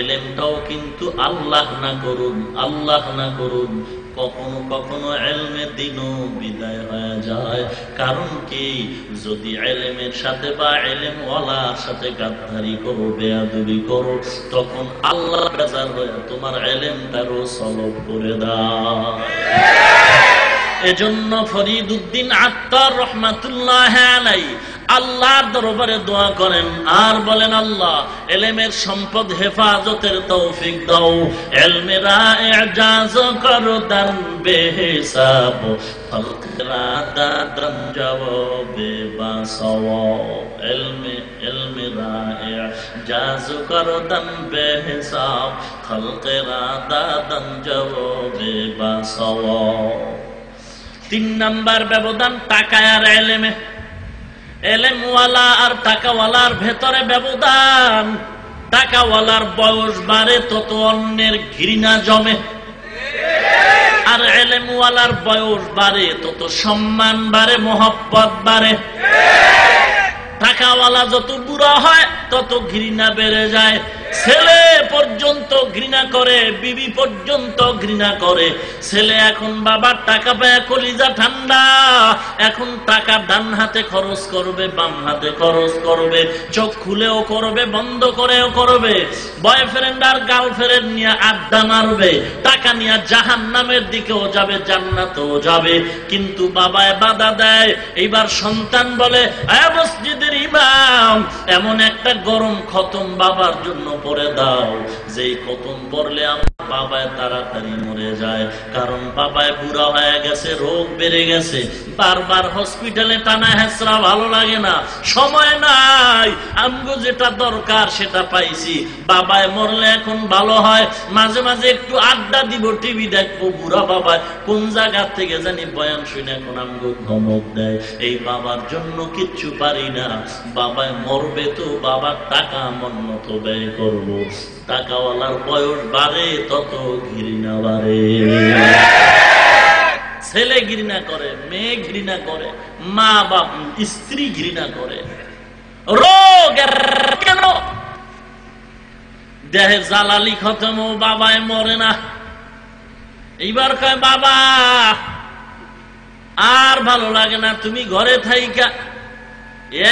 এলেমটাও কিন্তু আল্লাহ না করুন, আল্লাহ না করুন। কখনো কখনো এলমের দিনও বিদায় হয়ে যায়। কারণ কি? যদি এলেমের সাথে বা এলেম ওয়ালার সাথে গাদ্দারি করো বেয়াদুরি করো, তখন আল্লাহ বেজার হয়ে তোমার এলেমটারও সলভ করে দাও। এজন্য ফরিদ উদ্দিন আত্মার রহমাতুল্লাহ আলাই আল্লাহর দরবারে দোয়া করেন, আর বলেন, আল্লাহ, এলেমের সম্পদ হেফাজতের তৌফিক দাও এলমেরা এজাজ করো দান বেহিসাব ফলকরা দাদন জবাবে বাসাও এলমে এলমেরা এজাজ করো দান বেহিসাব খলকেরা দাদন জবাবে বাসাও তিন নাম্বার ব্যবধান টাকায় আর এলেমে। এলেমওয়ালা আর টাকাওয়ালার ভেতরে ব্যবধান। টাকাওয়ালার বয়স বাড়ে তত অন্যের ঘৃণা জমে। আর এলেমওয়ালার বয়স বাড়ে তত সম্মান বাড়ে, মোহব্বত বাড়ে। টাকাওয়ালা যত বুড়া হয়, তত ঘৃণা বেড়ে যায়। ছেলে পর্যন্ত ঘৃণা করে, বিবি পর্যন্ত ঘৃণা করে। ছেলে এখন বাবার টাকা পায়, কলিজা ঠান্ডা। এখন টাকা ডান হাতে খরচ করবে, বাম হাতে খরচ করবে। চোখ খুলেও করবে, বন্ধ করেও করবে। বয়ফ্রেন্ড আর গার্লফ্রেন্ড নিয়ে আড্ডা মারবে। টাকা নিয়ে জাহান নামের দিকেও যাবে, জান্নাতেও যাবে। কিন্তু বাবায় বাধা দেয়। এইবার সন্তান বলে "আয় মসজিদের এমন একটা গরম খতম বাবার জন্য পরে দাও। যে খতম পড়লে আমার বাবায় তাড়াতাড়ি মরে যায়। কারণ বাবায় বুড়া হয়ে গেছে, রোগ বেড়ে গেছে। বারবার হসপিটালে টানা হেসরা ভালো লাগে না, সময় নাই। আমগো যেটা দরকার সেটা পাইছি। বাবায় মরলে এখন ভালো হয়। মাঝে মাঝে একটু আড্ডা দিব, টিভি দেখব, বুড়া বাবায় কোন জায়গা থেকে জানি বয়ান শুনে এখন আমগো ধমক দেয়। এই বাবার জন্য কিচ্ছু পারি না। বাবায় মরবে তো বাবার টাকা মন মতো ব্যয় করব। টাকাওয়ালার বয়স বাড়ে, তত ঘৃণা বাড়ে। ছেলে ঘৃণা করে, মেয়ে ঘৃণা করে, মা বাপ, স্ত্রী ঘৃণা করে। রোগ কেন? দেহে জালালি খতম বাবায় মরে না। এইবার কয়, বাবা, আর ভালো লাগে না, তুমি ঘরে থাইকা।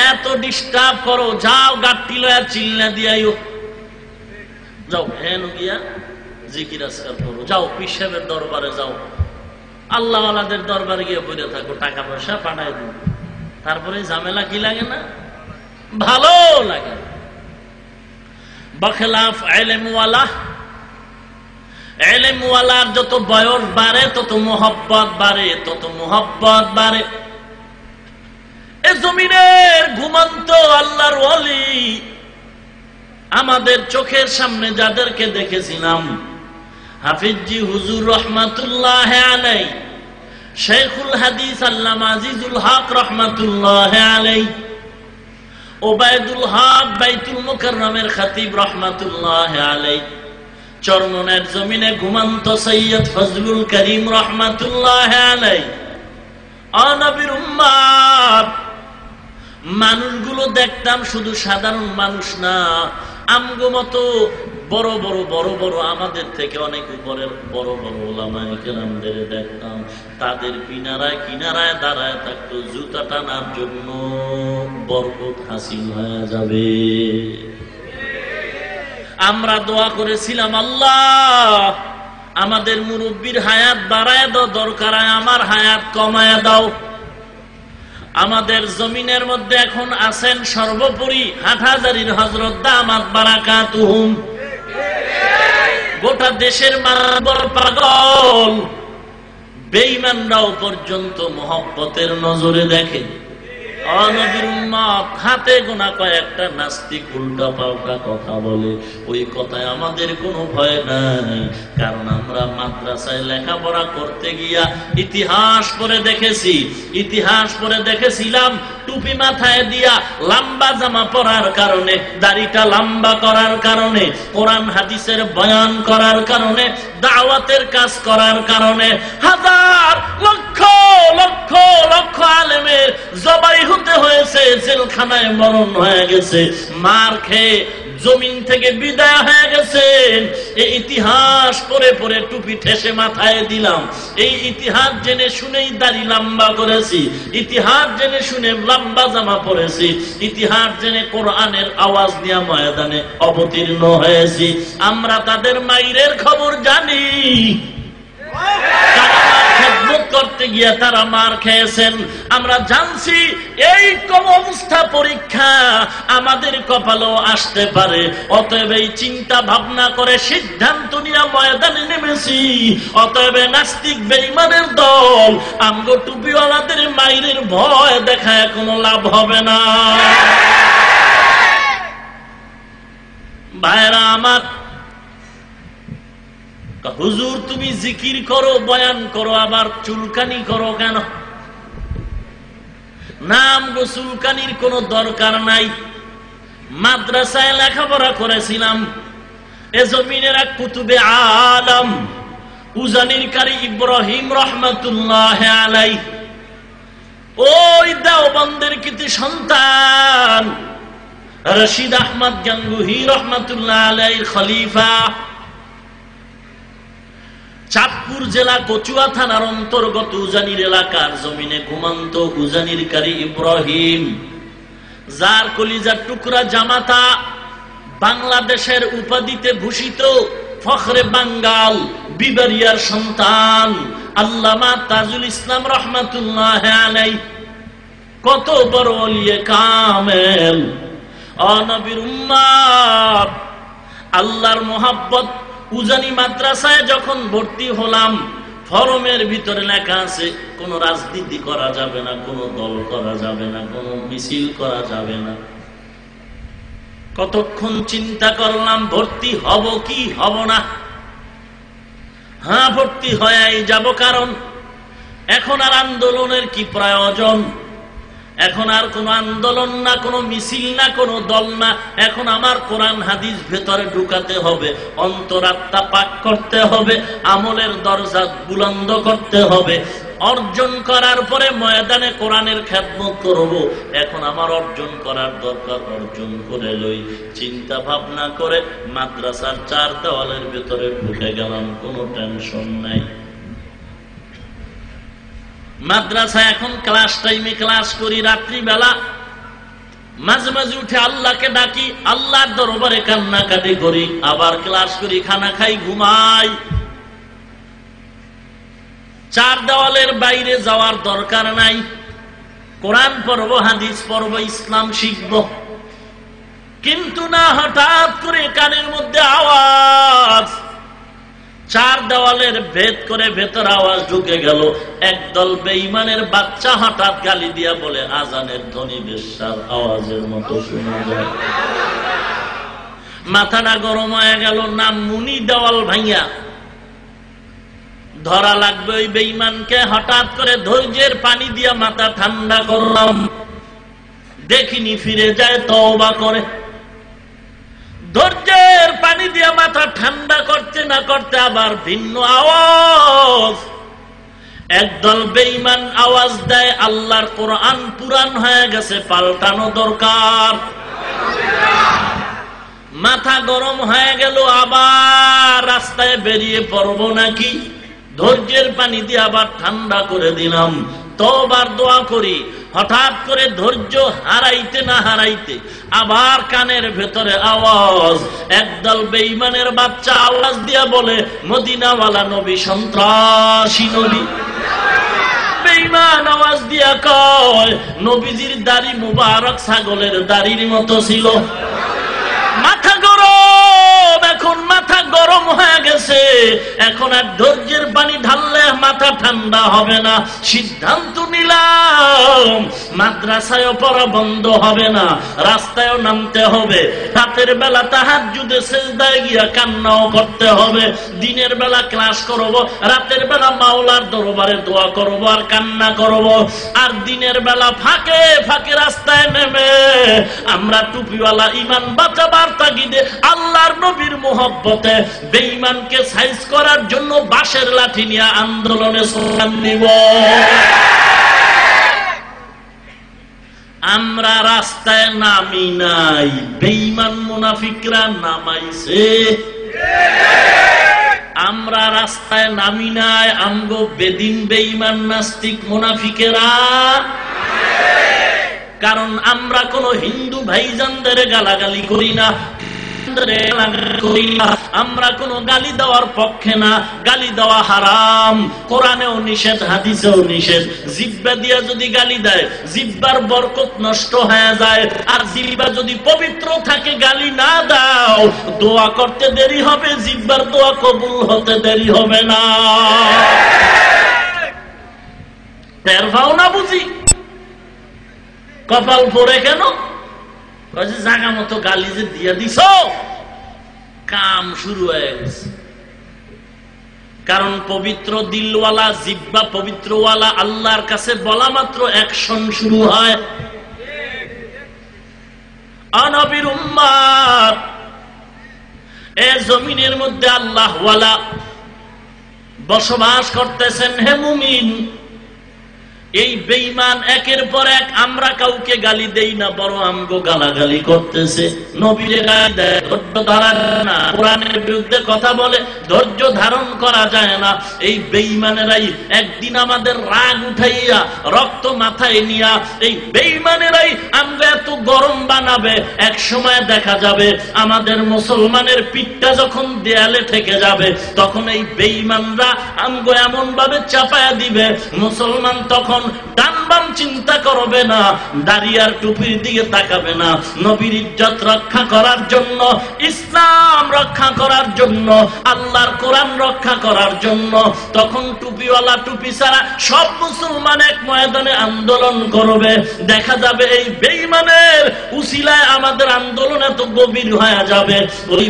এত ডিস্টার্ব করো, যাও, গাট্টি লয়া চিল্লা দিয়াইও। যাও হেন গিয়া জিকির আজকাল করো। যাও পিসাবের দরবারে যাও। আল্লাহ দরবারে গিয়ে বলে থাকো টাকা পয়সা পাঠায় দিন তারপরে ঝামেলা কি লাগে না? ভালো লাগে। বখলাফ এলেমওয়ালা, এলেমওয়ালার যত বয়স বাড়ে, তত মোহব্বত বাড়ে, তত মোহব্বত বাড়ে। এ জমিনের ঘুমন্ত আল্লাহর ওলি আমাদের চোখের সামনে যাদেরকে দেখেছিলাম হাফিজি হুজুর রহমাতুল্লাহ আলাই, শেখুল হাদিস আল্লাহ আজিজুল হক রহমাতুল্লাহ আলাই, ওবায়দুল হক বাইতুল মুকরমের খাতিব রহমাতুল্লাহ আলাই চরমনের জমিনে ঘুমন্ত সৈয়দ ফজলুল করিম রহমাতুল্লাহ আলাই, অনবির মানুষগুলো দেখতাম শুধু সাধারণ মানুষ না আমগো মতো বড় বড় বড় বড়, আমাদের থেকে অনেক উপরের বড় বড় ওলামাইকেরামদের দেখতাম। তাদের কিনারায় কিনারায় দাঁড়ায় থাকতো, জুতা টানার জন্য বরকত হাসিল হয়ে যাবে। আমরা দোয়া করেছিলাম, আল্লাহ, আমাদের মুরব্বীর হায়াত বাড়ায় দাও, দরকার আমার হায়াত কমায় দাও। আমাদের জমিনের মধ্যে এখন আছেন সর্বোপরি হাটহাজারির হজরত দামাত বারাকা তুহুম গোটা দেশের মানবর পাগল। বেইমানরাও পর্যন্ত মহব্বতের নজরে দেখে ইতিহাস পরে দেখেছি। ইতিহাস পরে দেখেছিলাম, টুপি মাথায় দিয়া লম্বা জামা পরার কারণে, দাড়িটা লম্বা করার কারণে, কোরআন হাদিসের বয়ান করার কারণে, দাওয়াতের কাজ করার কারণে, হাজার লক্ষ লক্ষ লক্ষ আলেমের জবাই হতে হয়েছে, জেলখানায় মরণ হয়ে গেছে, মার খেয়ে জমিন থেকে বিদায় হয়ে গেছেন এই ইতিহাস পরে পরে টুপি ঠেসে মাথায় দিলাম। এই ইতিহাস জেনে শুনেই দাড়ি লম্বা করেছি। ইতিহাস জেনে শুনে লম্বা জামা পরেছি। ইতিহাস জেনে কোরআনের আওয়াজ নিয়ে ময়দানে অবতীর্ণ হয়েছি। আমরা তাদের মাইরের খবর জানি। খেদমত করতে গিয়ে তারা মার খেয়েছেন। আমরা জানছি, এই কম অবস্থা পরীক্ষা আমাদের কপালও আসতে পারে। অতএব এই চিন্তা ভাবনা করে সিদ্ধান্ত নিয়ে ময়দানে নেমেছি। অতএব নাস্তিক বেইমানের দল, আমগো টুপিওয়ালাদের মাইরের ভয় দেখায়, কোনো লাভ হবে না। ভাইরা আমার হুজুর, তুমি জিকির করো, বয়ান করো, আবার চুলকানি করো কেন? নাম গো চুলকানির কোনো দরকার নাই। মাদ্রাসায় লেখাপড়া করেছিলাম। এ জমিনের এক কুতুবে আলম, উজানির কারি ইব্রাহিম রহমতুল্লাহ আলাই ওই দেওবন্দের কৃতি সন্তান, রশিদ আহমদ গঙ্গুহি রহমতুল্লাহ আলাই খলিফা। চাঁদপুর জেলা কচুয়া থানার অন্তর্গত উজানির এলাকার জমিনে ঘুমান্ত উজানির কারি ইব্রাহিম, যার কলিজার টুকরা জামাতা বাংলাদেশের উপাধিতে ভূষিত ফখরে বাঙ্গাল বিবারিয়ার সন্তান আল্লামা তাজুল ইসলাম রহমাতুল্লাহ কত বড় অলিয়ে কামেল। অনবির আল্লাহর মোহাব্বত উজানি মাদ্রাসায় যখন ভর্তি হলাম, ফরমের ভিতরে লেখা আছে, কোন রাজনীতি করা যাবে না, কোন দল করা যাবে না, কোন মিছিল করা যাবে না। কতক্ষণ চিন্তা করলাম, ভর্তি হব কি হব না? হ্যাঁ ভর্তি হয়ে যাব কারণ, এখন আর আন্দোলনের কি প্রয়োজন? এখন আর কোন আন্দোলন না, কোন মিছিল না, কোন দল না, এখন আমার কোরআন হাদিস ভেতরে ঢুকাতে হবে, অন্তরাত্মা পাক করতে হবে, আমলের দরজা বুলন্দ করতে হবে, অর্জন করার পরে ময়দানে কোরআনের খ্যাতমত করব, এখন আমার অর্জন করার দরকার, অর্জন করে লই চিন্তা ভাবনা করে মাদ্রাসার চার দেওয়ালের ভেতরে ঢুকে গেলাম, কোনো টেনশন নাই। মাদ্রাসা এখন ক্লাস টাইমে ক্লাস করি, রাত্রিবেলা মাঝে মাঝে উঠে আল্লাহকে ডাকি, আল্লাহর দরবারে কান্নাকাটি করি, আবার ক্লাস করি, খানা খাই, ঘুমাই। চার দেওয়ালের বাইরে যাওয়ার দরকার নাই। কোরআন পর্ব হাদিস পর্ব ইসলাম শিখব। কিন্তু না, হঠাৎ করে কানের মধ্যে আওয়াজ চার দেওয়ালের ভেদ করে ভেতর আওয়াজ ঢুকে গেল। একদল বেইমানের বাচ্চা হঠাৎ গালি দিয়া বলে, আজানের ধ্বনি বেশার আওয়াজের মতো শোনা যায় মাথাটা গরম হয়ে গেল, নাম মুনি দেওয়াল ভাইয়া। ধরা লাগবে ওই বেইমানকে হঠাৎ করে ধৈর্যের পানি দিয়া মাথা ঠান্ডা করলাম। দেখিনি ফিরে যায়, তওবা করে। ধৈর্যের পানি দিয়ে মাথা ঠান্ডা করতে না করতে আবার ভিন্ন আওয়াজ। একদল বেইমান আওয়াজ দেয়, আল্লাহর কোরআন পুরান হয়ে গেছে, পাল্টানো দরকার। মাথা গরম হয়ে গেল, আবার রাস্তায় বেরিয়ে পড়ব নাকি? ধৈর্যের পানি দিয়ে আবার ঠান্ডা করে দিলাম। তবার দোয়া করি। হঠাৎ করে ধৈর্য হারাইতে না হারাইতে আবার কানের ভেতরে আওয়াজ। একদল বেইমানের বাচ্চা আওয়াজ দিয়া বলে, মদিনাওয়ালা নবী, সন্ত্রাসী নবী। দাড়ি মুবারক ছাগলের দাড়ির মতো ছিল। মাথা গরম। এখন মাথা গরম হয়ে গেছে। এখন আর ধৈর্যের পানি ঢাললে মাথা ঠান্ডা হবে না। সিদ্ধান্ত নিলাম মাদ্রাসায় পড়া বন্ধ হবে না, রাস্তায়ও নামতে হবে। রাতের বেলা তাহার যুদে শেষদায় গিয়া কান্নাও করতে হবে। দিনের বেলা ক্লাস করব, রাতের বেলা মাওলার দরবারে দোয়া করব আর কান্না করব। আর দিনের বেলা ফাঁকে ফাঁকে রাস্তায় নেমে আমরা টুপিওয়ালা ইমান বাঁচাবার তাগিদে আল্লাহর নবীর মোহব্বতে বেঈমানকে সাইজ করার জন্য বাঁশের লাঠি নিয়ে আন্দোলনে স্লোগান দিব আমরা রাস্তায় নামি নাই, বেঈমান মুনাফিকরা নামাইছে। আমরা রাস্তায় নামি নাই, আমগো বেদিন বেঈমান নাস্তিক মুনাফিকেরা। কারণ আমরা কোন হিন্দু ভাইজানদের গালাগালি করি না করি না। আমরা কোন গালি দেওয়ার পক্ষে না। গালি দেওয়া হারাম। কোরআনেও নিষেধ, হাদিসেও নিষেধ। জিব্বা দিয়া যদি গালি দেয় জিব্বার বরকত নষ্ট হয়ে যায়। আর জিব্বা যদি পবিত্র থাকে, গালি না দাও, দোয়া করতে দেরি হবে জিব্বার দোয়া কবুল হতে দেরি হবে না। বুঝি? কপাল পরে কেন? জাগা মতো গালি যে দিয়া দিছ, কাম শুরু হয়ে গেছে। কারণ পবিত্র দিলওয়ালা, জিব্বা পবিত্রওয়ালা, আল্লাহর কাছে বলা মাত্র অ্যাকশন শুরু হয়। এ জমিনের মধ্যে আল্লাহওয়ালা বসবাস করতেছেন, হে মুমিন। এই বেইমান একের পর এক আমরা কাউকে গালি দেই না বড় আমগো গালাগালি করতেছে। নবীরে গালি দেয়, ধৈর্য ধরা না। কোরআনের বিরুদ্ধে কথা বলে, ধৈর্য ধারণ করা যায় না। এই বেইমানেরাই একদিন আমাদের রাগ উঠাইয়া, রক্ত মাথায় নিয়া, এই বেইমানেরাই আমরা এত গরম বানাবে, এক সময় দেখা যাবে আমাদের মুসলমানের পিঠটা যখন দেয়ালে ঠেকে যাবে, তখন এই বেইমানরা আমগো এমন ভাবে চাপায়া দিবে, মুসলমান তখন ডান বাম চিন্তা করবে না দাঁড়িয়ার টুপির দিকে তাকাবে না। নবীর ইজ্জত রক্ষা করার জন্য, ইসলাম রক্ষা করার জন্য, আল্লাহর কোরআন রক্ষা করার জন্য, তখন টুপিওয়ালা টুপি ছাড়া সব মুসলমান এক ময়দানে আন্দোলন করবে। দেখা যাবে এই বেইমানের উসিলায় আমাদের আন্দোলন এত গভীর হয়ে যাবে। ওই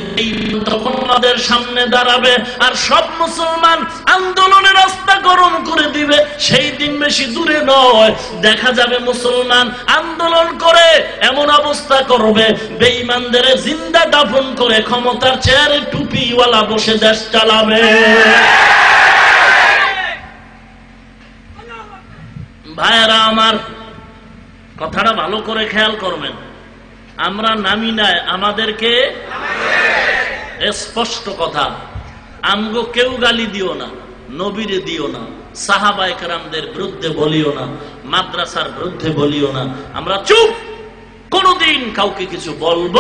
তখন আমাদের সামনে দাঁড়াবে আর সব মুসলমান আন্দোলনের রাস্তা গরম করে দিবে। সেই দিন বেশি দূরে নয়। দেখা যাবে মুসলমান আন্দোলন করে, এমন অবস্থা করবে। বেঈমানদের জিন্দা দাফন করে ক্ষমতার চেয়ারে টুপিওয়ালা বসে দেশ চালাবে। ভাইয়েরা, আমার কথাটা ভালো করে খেয়াল করবেন। আমরা নামি নাই। আমাদেরকে স্পষ্ট কথা। আমগো কেউ গালি দিও না, নবীরে দিও না। সাহাবাই কারামদের বিরুদ্ধে বলিও না, মাদ্রাসার বিরুদ্ধে বলিও না। আমরা চুপ! কোনদিন কাউকে কিছু বলব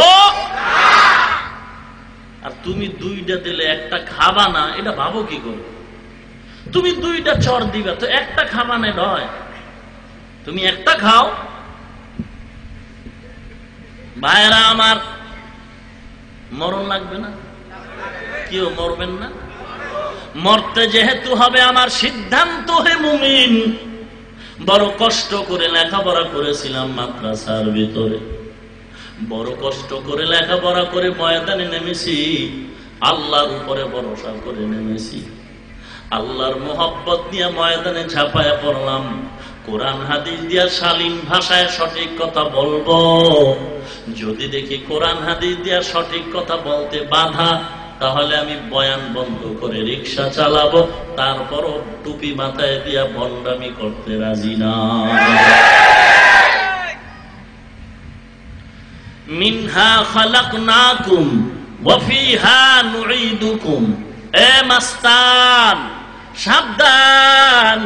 আর তুমি দুইটা দিলে একটা খাবা না, এটা ভাবো কি করে? তুমি দুইটা চর দিবে, তো একটা খাবা না নয় তুমি একটা খাও। ভাইরা আমার মরণ লাগবে না? কেউ মরবেন না? মরতে যেহেতু হবে আমার সিদ্ধান্ত হে মুমিন। বড় কষ্ট করে লেখাপড়া করেছিলাম মাদ্রাসার ভিতরে। বড় কষ্ট করে লেখাপড়া করে ময়দানে নেমেছি, আল্লাহর উপরে ভরসা করে নেমেছি। আল্লাহর মোহব্বত নিয়ে ময়দানে ঝাঁপায় পড়লাম। কোরআন, হাদিস দিয়া শালীন ভাষায় সঠিক কথা বলব। যদি দেখি কোরআন, হাদিস দিয়া সঠিক কথা বলতে বাধা তাহলে আমি বয়ান বন্ধ করে রিক্সা চালাবো, তারপরও টুপি মাথায় দিয়া বন্ডামি করতে রাজি না। মিনহা খালাকনাকুম ওয়াফিহা নুঈদুকুম। এ মাস্তান, সাবধান,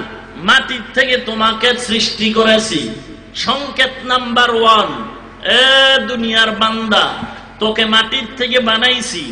মাটির থেকে তোমাকে সৃষ্টি করেছি। সংকেত নাম্বার ওয়ান, এ দুনিয়ার বান্দা, তোকে মাটির থেকে বানাইছি।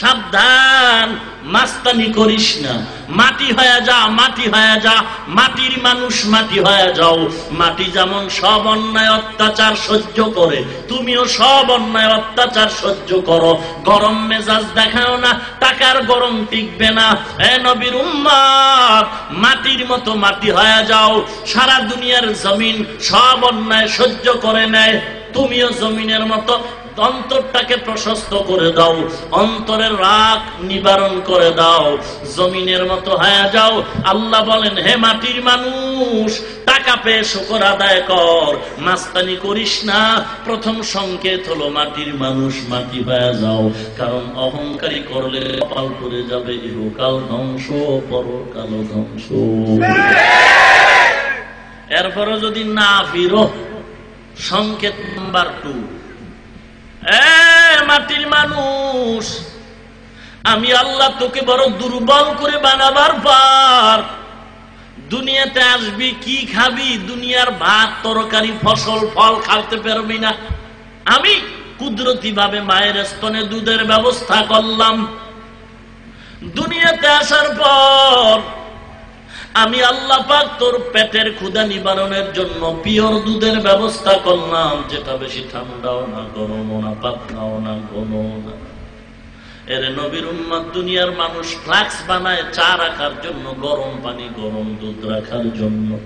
সাবধান, মাস্তানি করিস না। মাটি হয়ে যা, মাটি হয়ে যা, মাটির মানুষ মাটি হয়ে যাও। মাটি যেমন সব অন্যায় অত্যাচার সহ্য করে, তুমিও সব অন্যায় অত্যাচার সহ্য করো। গরম মেজাজ দেখাও না, টাকার গরম টিকবে না। এ নবীর উম্মাদ মাটির মতো মাটি হয়ে যাও। সারা দুনিয়ার জমিন সব অন্যায় সহ্য করে নেয়। তুমিও জমিনের মতো অন্তরটাকে প্রশস্ত করে দাও, অন্তরের রাগ নিবারণ করে দাও, জমিনের মতো হয়ে যাও। আল্লাহ বলেন, হে মাটির মানুষ, টাকা পেয়ে শুকর আদায় কর। মাস্তানি করিস না। প্রথম সংকেত হলো, মাটির মানুষ মাটি হয়ে যাও। কারণ অহংকারী করলে কপাল করে যাবে, ইহকাল ধ্বংস পরকাল ধ্বংস। এরপরে যদি না ফিরো, সংকেত নাম্বার টু মাটির মানুষ, আমি আল্লাহ তোকে বড় দুর্বল করে বানাবার পর দুনিয়াতে আসবি, কি খাবি, দুনিয়ার ভাত, তরকারি, ফসল, ফল খাওয়াতে পারবি না। আমি কুদরতি ভাবে মায়ের স্তনে দুধের ব্যবস্থা করলাম। দুনিয়াতে আসার পর আমি আল্লাহ পাক তোর পেটের ক্ষুদা নিবারণের জন্য পিওর দুধের ব্যবস্থা করলাম। যেটা বেশি ঠান্ডাও না, গরমও না, পাতলাও না, ঘনও না। এর নবীর উম্মাদ দুনিয়ার মানুষ ফ্লাক্স বানায় চা রাখার জন্য, গরম পানি, গরম দুধ রাখার জন্য।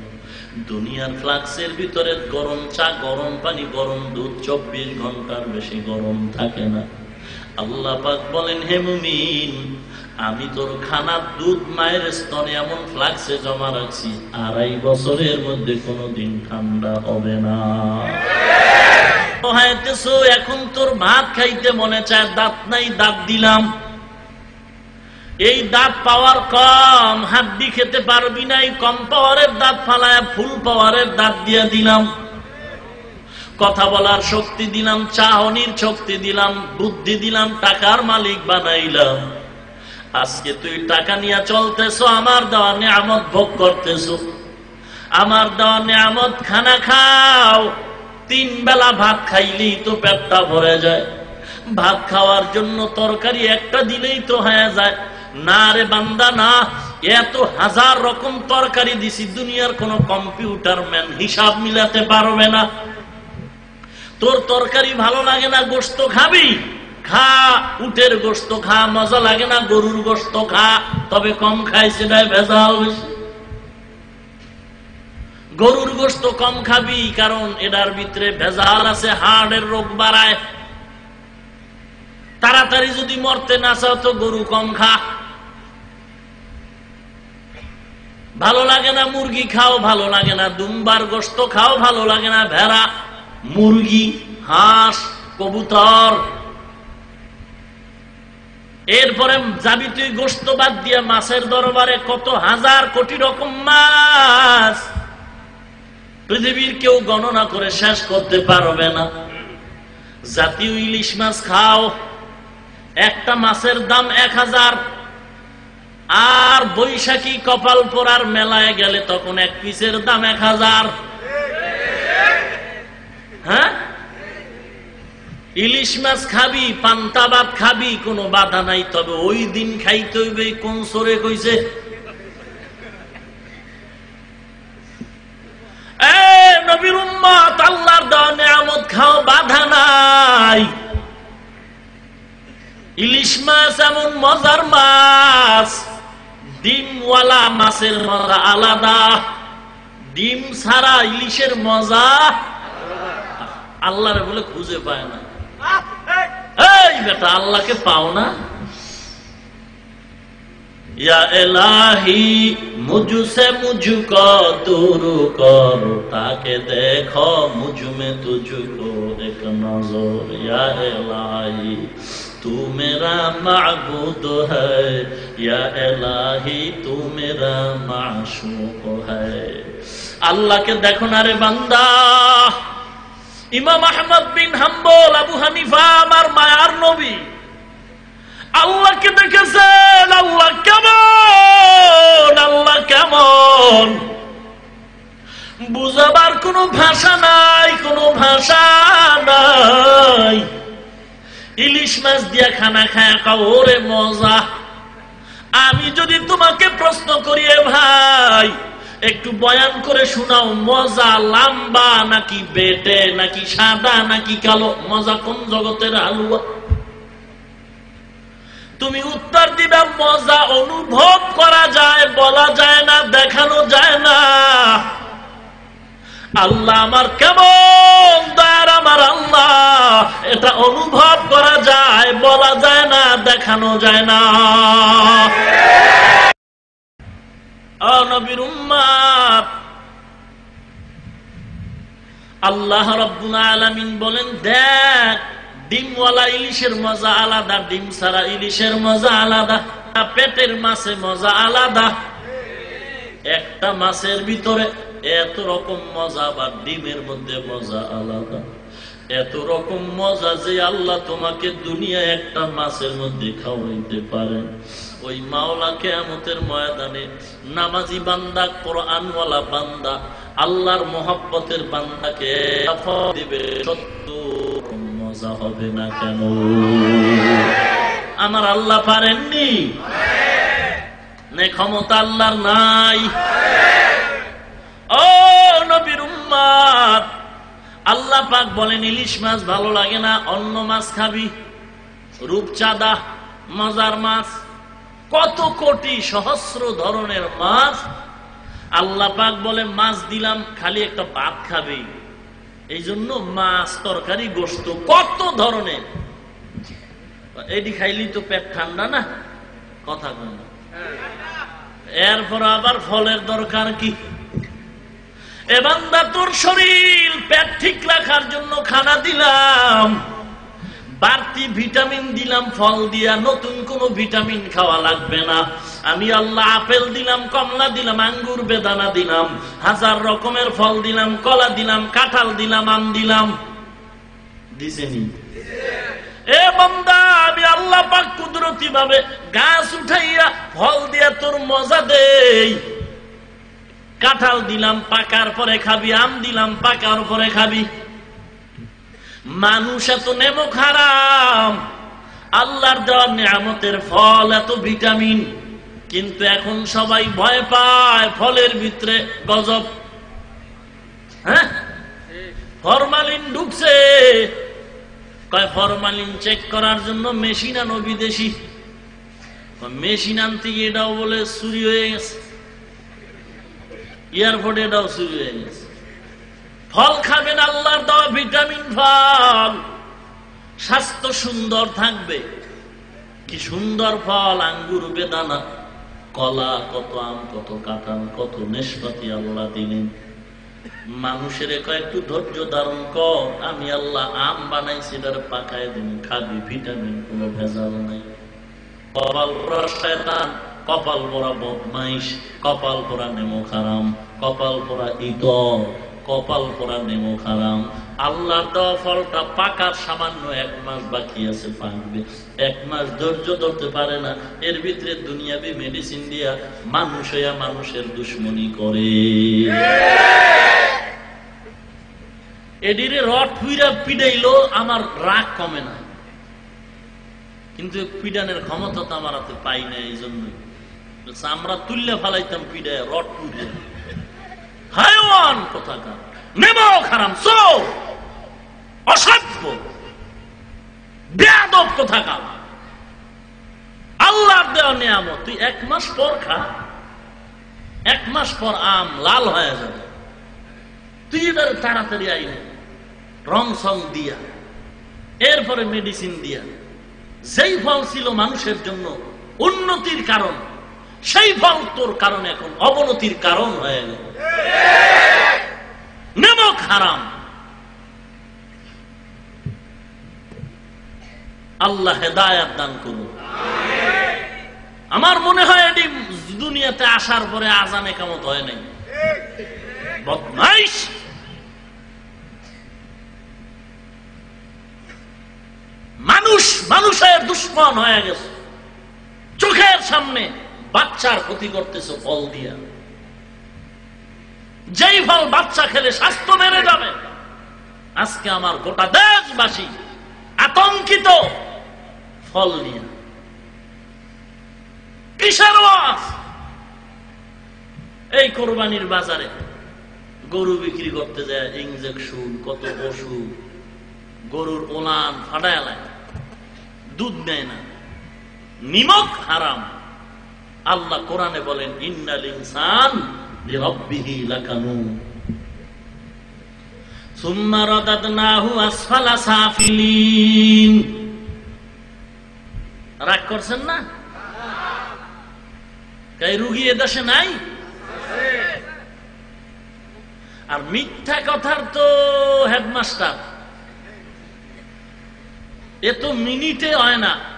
দুনিয়ার ফ্লাক্সের ভিতরে গরম চা, গরম পানি, গরম দুধ চব্বিশ ঘণ্টার বেশি গরম থাকে না। আল্লাহ পাক বলেন, হে মুমিন আমি তোর খানার দুধ মায়ের স্তনে এমন ফ্লাক্সে জমা রাখছি, আড়াই বছরের মধ্যে কোনোদিন ঠান্ডা হবে না। এখন তোর ভাত খাইতে মনে চায়, দাঁত নাই, দাঁত দিলাম। এই দাঁত পাওয়ার কম, হাড্ডি খেতে পারবি নাই, কম পাওয়ারের দাঁত ফালায় ফুল পাওয়ারের দাঁত দিয়ে দিলাম। কথা বলার শক্তি দিলাম, চাহনির শক্তি দিলাম, বুদ্ধি দিলাম, টাকার মালিক বানাইলাম। আজকে তুই টাকা নিয়ে চলতেছ, আমার দেওয়া নিয়ামত ভোগ করতেছ। আমার দেওয়া নিয়ামত খানা খাও। তিন বেলা ভাত খাইলেই তো পেটটা ভরে যায়। ভাত খাওয়ার জন্য তরকারি একটা দিলেই তো হয়ে যায়। না রে বান্দা, না। এত হাজার রকম তরকারি দিছি, দুনিয়ার কোন কম্পিউটার ম্যান হিসাব মিলাতে পারবে না। তোর তরকারি ভালো লাগে না গোস্ত খাবি? খা, উটের গোস্ত খা, মজা লাগে না গরুর গোস্ত খা, তবে কম খাই সেটাই ভেজাল বেশি। গরুর গোস্ত কম খাবি, কারণ এটার ভিতরে ভেজাল আছে হার্টের রোগ বাড়ায়। তাড়াতাড়ি যদি মরতে না চাও, তো গরু কম খা। ভালো লাগে না মুরগি খাও, ভালো লাগে না দুম্বার গোস্ত খাও, ভালো লাগে না ভেড়া, মুরগি, হাঁস, কবুতর এরপরে যাবি তুই গোস্ত বাদ দিয়ে মাছের দরবারে কত হাজার কোটি রকম মাছ। পৃথিবীর কেউ গণনা করে শেষ করতে পারবে না। জাতীয় ইলিশ মাছ খাও, একটা মাছের দাম এক হাজার। আর বৈশাখী কপাল পরার মেলায় গেলে তখন এক পিসের দাম এক হাজার। হ্যাঁ? ইলিশ মাছ খাবি, পান্তা ভাত খাবি, কোনো বাধা নাই, তবে ওই দিন খাইতে হইবে, কোন সরে কইছে? আল্লাহর বাধা নাই। ইলিশ মাছ এমন মজার মাছ, ডিমওয়ালা মাছের মজা আলাদা। ডিম ছাড়া ইলিশের মজা আল্লাহরে বলে খুঁজে পায় না। এই বেটা, আল্লাহকে পাও না? তাকে দেখ মুজুমে তুঝুকো এক নজর। এলাহি, তু মেরা মাগুদ হ্যাহি আল্লাহকে দেখো না রে বান্দা। ইমাম আহমদ বিন হাম্বল, আবু হানিফা, আমার মায়ার নবী। আল্লাহকে দেখেছেন, আল্লাহ কেমন আল্লাহ কেমন। বুঝাবার কোনো ভাষা নাই, কোনো ভাষা নাই। ইলিশ মাছ দিয়া খানা খায় ওরে মজা। আমি যদি তোমাকে প্রশ্ন করি ভাই একটু বয়ান করে শোনাও, মজা লাম্বা নাকি বেটে, নাকি সাদা, নাকি কালো, মজা কোন জগতের হালুয়া তুমি উত্তর দিবা, মজা অনুভব করা যায়, বলা যায় না, দেখানো যায় না। আল্লাহ আমার কেমন দয়ার, আমার আল্লাহ। এটা অনুভব করা যায়, বলা যায় না, দেখানো যায় না। আল্লাহ রব্বুল আলামিন বলেন, দেখ, ডিমওয়ালা ইলিশের মজা আলাদা, ডিম ছাড়া ইলিশের মজা আলাদা পেটের মাছে মজা আলাদা। একটা মাছের ভিতরে এত রকম মজা বা ডিমের মধ্যে মজা আলাদা। এত রকম মজা যে আল্লাহ তোমাকে দুনিয়া একটা মাছের মধ্যে খাওয়াইতে পারেন। ওই মাওলা কেয়ামতের ময়দানে নামাজি বান্দা, কোরআনওয়ালা বান্দা, আল্লাহর মোহাব্বতের বান্দাকে দিবে। সত্য মজা হবে না কেন? আমার আল্লাহ পারেননি? নে ক্ষমতা আল্লাহর নাই। ও নবীর উম্মাদ, আল্লাহ পাক বলেন, ইলিশ মাছ ভালো লাগে না অন্য মাছ খাবি, রূপচাঁদা, মজার মাছ। কত কোটি সহস্র ধরনের মাছ আল্লাহ পাক বলে, মাছ দিলাম, খালি একটা ভাত খাবি। এই জন্য মাছ তরকারি, গোস্ত, কত ধরনের। এটি খাইলি তো পেট ঠান্ডা না? কথা এরপর আবার ফলের দরকার কি? এবান্দা তোর শরীর পেট ঠিক রাখার জন্য খানা দিলাম। বাড়তি ভিটামিন দিলাম, ফল দিয়া, নতুন কোন ভিটামিন খাওয়া লাগবে না। আমি আল্লাহ আপেল দিলাম, কমলা দিলাম, আঙ্গুর, বেদানা দিলাম, হাজার রকমের ফল দিলাম, কলা দিলাম, কাঁঠাল দিলাম, আম দিলাম। দিছেনি এ বন্দা, আমি আল্লাহ পাক কুদরতি ভাবে গাছ উঠাইয়া ফল দিয়া তোর মজা দেই। কাঁঠাল দিলাম, পাকার পরে খাবি, আম দিলাম, পাকার পরে খাবি। মানুষ এত নেমো খারাম আল্লাহর দেওয়ার নিয়ামতের ফল এত ভিটামিন। কিন্তু এখন সবাই ভয় পায় ফলের ভিতরে গজব। হ্যাঁ? ফরমালিন ঢুকছে। কয়, ফরমালিন চেক করার জন্য মেশিন আনো বিদেশি। মেশিন আনতে গিয়ে এটাও বলে চুরি হয়ে গেছে। এয়ারপোর্টে এটাও চুরি হয়ে গেছে। ফল খাবেন আল্লাহর দেওয়া ভিটামিন ফল। স্বাস্থ্য সুন্দর থাকবে। কি সুন্দর ফল, আঙ্গুর, বেদানা। কলা, কত আম, কত কাঁঠাল, কত নেশপাতি আল্লাহ দিলেন। মানুষের কয়েকটু ধৈর্য ধারণ কর। আমি আল্লাহ আম বানাইছি, এটার পাকায় দিন। খাবি, ভিটামিন, কোনো ভেজাল নাই। কপাল পরা শয়তান, কপাল পরা বদমাইশ, কপাল পরা নেমো খারাম, কপাল পরা ইতর। কপাল পরা নেমো খারাম আল্লাহর দেওয়া ফলটা পাকার সামান্য এক মাস বাকি আছে পাকবে এক মাস ধৈর্য ধরতে পারে না। এর ভিতরে দুনিয়াবি মেডিসিন দিয়া মানুষ হইয়া মানুষের দুশ্মনী করে। এডিরে রড ফুইরা পিডাইলো, আমার রাগ কমে না। কিন্তু পিডানের ক্ষমতা তো আমার হাতে পাই না এই জন্য আমরা তুললে ফালাইতাম পিডায় রড পুড়ে হায়ওয়ান কোথাকার? নেমো খারাম আল্লাহর দেওয়া নিয়ামত, তুই এক মাস পর খা। এক মাস পর আম লাল হয়ে যাবে। তুই এটার তাড়াতাড়ি আইনে। রং সং দিয়া। এরপরে মেডিসিন দিয়া। যেই ফল ছিল মানুষের জন্য উন্নতির কারণ। সেই ফল তোর কারণ এখন, অবনতির কারণ হয়ে গেল। নেমক হারাম। আল্লাহ হেদায়াত দান করুন। আমার মনে হয় এটি দুনিয়াতে আসার পরে আজানে কেমন হয় নাই। বদমাইশ! মানুষ মানুষের দুশ্মন হয়ে গেছে। চোখের সামনে বাচ্চার ক্ষতি করতেছে ফল দিয়া। যেই ফল বাচ্চা খেলে স্বাস্থ্য বেড়ে যাবে। আজকে আমার গোটা দেশবাসী আতঙ্কিত। ফল নিয়ে। কিসের এই কোরবানির বাজারে গরু বিক্রি করতে যায় ইঞ্জেকশন কত ওষুধ, গরুর ওলান ফাটায় দুধ নেয় না। নিমক হারাম। আল্লাহ কোরআনে বলেন, ইন্নাল ইনসান রাগ করছেন না? কাই রুগী এদেশে নাই? আর মিথ্যা কথার তো হেডমাস্টার। এ তো মিনিটে হয় না।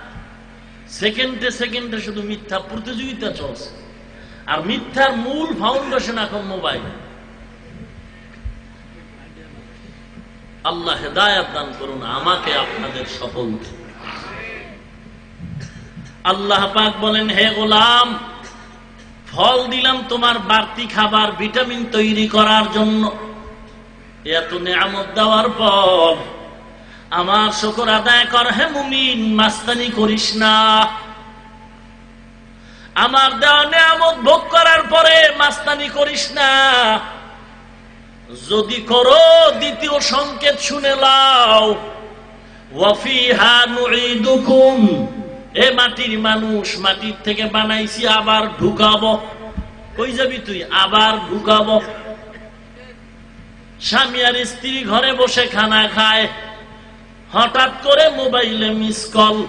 সেকেন্ডে সেকেন্ডে শুধু মিথ্যা প্রতিযোগিতা চলছে। আর মিথ্যার মূল ফাউন্ডেশন এখন মোবাইল আল্লাহ হেদায়াত দান করুন, আমাকে আপনাদের সকলকে। আল্লাহ পাক বলেন, হে গোলাম, ফল দিলাম তোমার বাড়তি খাবার, ভিটামিন তৈরি করার জন্য। এত নিয়ামত দেওয়ার পর আমার শকর আদায় কর হে মুমিন, মাস্তানি করিস না। আমার দেওয়া নিয়ামত ভোগ করার পরে মাস্তানি করিস না। যদি করো দ্বিতীয় সংকেত শুনে লাও। এ মাটির মানুষ, মাটির থেকে বানাইছি, আবার ঢুকাবো। কই যাবি তুই? আবার ঢুকাবো। স্বামী আর স্ত্রী ঘরে বসে খানা খায়। হঠাৎ করে মোবাইলে মিস কল।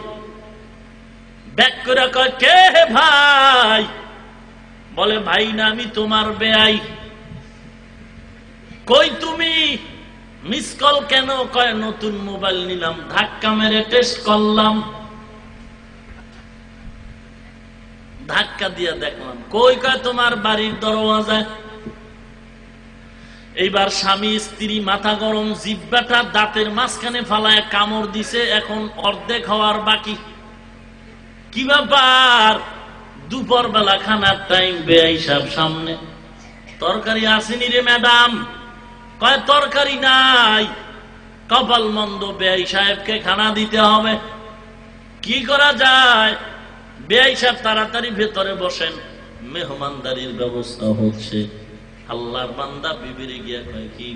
ব্যাক করে কয়, কে হে ভাই? বলে, ভাই না, আমি তোমার বেআই। কই তুমি? মিস কল কেন? কয়, নতুন মোবাইল নিলাম, ধাক্কা মেরে টেস্ট করলাম। ধাক্কা দিয়ে দেখলাম। কই, কয়, তোমার বাড়ির দরওয়াজায় এইবার স্বামী, স্ত্রী, মাথা গরম জিব্বাটা দাঁতের মাঝখানে ফালায়, কামড় দিছে, এখন অর্ধেক হওয়ার বাকি। কি ব্যাপার? দুপুর বেলা খানার টাইম বেআই সাহেব সামনে। তরকারি আসেনি রে ম্যাডাম। কয়, তরকারি নাই। কপাল মন্দ বেআই সাহেবকে খানা দিতে হবে। কি করা যায়? বেআই সাহেব তাড়াতাড়ি ভেতরে বসেন। মেহমানদারির ব্যবস্থা হচ্ছে। আল্লাহর বান্দা বিবিরে গিয়া কয় কি